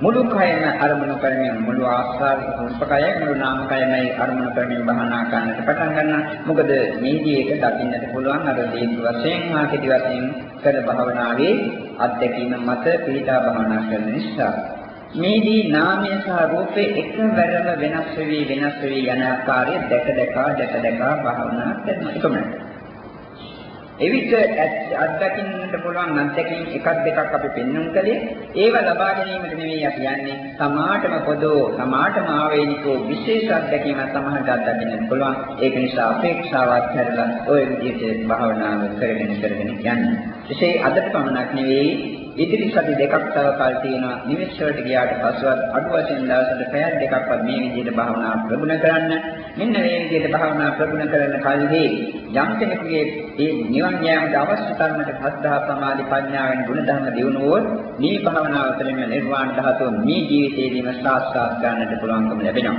මුළු කයම අරමුණු කරමින් මුළු ආස්වාද රූපකය මුළු නාමකයමයි අරමුණු කරමින් බහනා ගන්නට පටන් ගන්නවා. මොකද මේදී ඒක දකින්නට පුළුවන් අර දීර්ඝ වශයෙන් හා කෙටි වශයෙන් කළ භාවනාවේ අත්දැකීම මත පිළිතා භාවනා කරන නිසා. මේදී නාමය සහ රූපේ එකවරම වෙනස් වෙවි වෙනස් වෙවි යන ආකාරය දැක දැක දැක දැක භාවනා කරනවා. එකමයි. එවිට අත්දකින්නට පුළුවන් අත්දැකීම් එකක් දෙකක් අපි පෙන්වන්න කලේ ඒව ලබා ගැනීමට නෙවෙයි අපි යන්නේ සමාටම පොදෝ සමාටම ආවේනිකෝ විශේෂ අත්දැකීමක් සමහරට අත්දකින්න පුළුවන් ඒක නිසා අපේක්ෂාවත් හැරලා ওই විදිහට භාවනාව කරගෙන කරගෙන යන්න. එසේ අදට පමණක් නෙවෙයි ඉදිරි සති දෙකක් තව කල් තියෙනවා නිවෙස් වලට ගියාට පස්සෙවත් අඩු වශයෙන් දවසට පැයක් දෙකක්වත් මේ විදිහට භාවනා ප්‍රගුණ කරන්න. මෙන්න මේ විදිහට භාවනා ප්‍රගුණ කරන කල්හි යම් කෙනෙකුගේ මේ නිවන් යාමට අවශ්‍ය තරමට ශ්‍රද්ධා සමාධි ප්‍රඥාවෙන් ගුණ ධර්ම දියුණුවොත් මේ භාවනාව තුළින් නිර්වාණ ධාතුව මේ ජීවිතයේදීම සාක්ෂාත් කරගන්නට පුළුවන්කම ලැබෙනවා.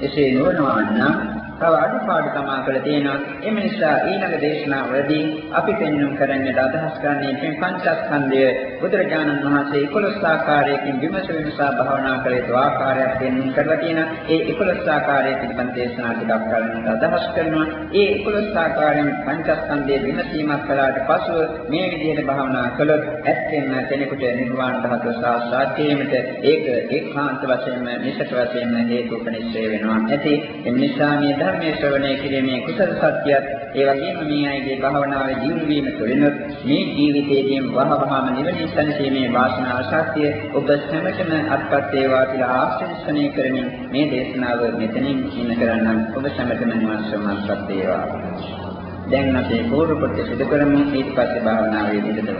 එසේ නොවනවා නම් තව අඩුපාඩු තමා කළ තියෙනවා. එම නිසා ඊළඟ දේශනාවලදී අපි පෙන්වුම් කරන්නේ අදහස් ගන්නේ මේ පංචස්කන්ධය බුදුරජාණන් වහන්සේ 11 ආකාරයකින් විමස විමසා භාවනා කළ යුතු ආකාරයක් පෙන්වුම් කරලා තියෙනවා. ඒ 11 ආකාරයේ පිළිබඳ දේශනා ටිකක් කරන්න අදහස් කරනවා. ඒ 11 ආකාරයෙන් පංචස්කන්ධයේ විමසීමක් කළාට පසුව මේ විදිහට භාවනා කළොත් ඇත්තෙන්ම කෙනෙකුට නිර්වාණ ධාතුව සාක්ෂාත් කිරීමට ඒක ඒකාන්ත වශයෙන්ම නිසක වශයෙන්ම හේතු උපනිශ්‍රය වෙනවා. ඇති එම නිසා මේ ධර්මයේ ශ්‍රවණය කිරීමේ කුසල සත්‍යයත් ඒ වගේම මේ අයගේ භාවනාවේ දියුණු වීම තුළිනුත් මේ ජීවිතයේදීම වහවහම නිවන සැනසීමේ වාසනාව ශක්තිය ඔබ සැමටම අත්පත් වේවා කියලා ආශිර්වාදනය කරමින් මේ දේශනාව මෙතනින් ඉන්න කරන්නම් ඔබ සැමටම නිවන් සම්පත් වේවා. දැන් අපි පූර්ව කොට සිදු කරමු ඊට පස්සේ භාවනාවේ නිරතව.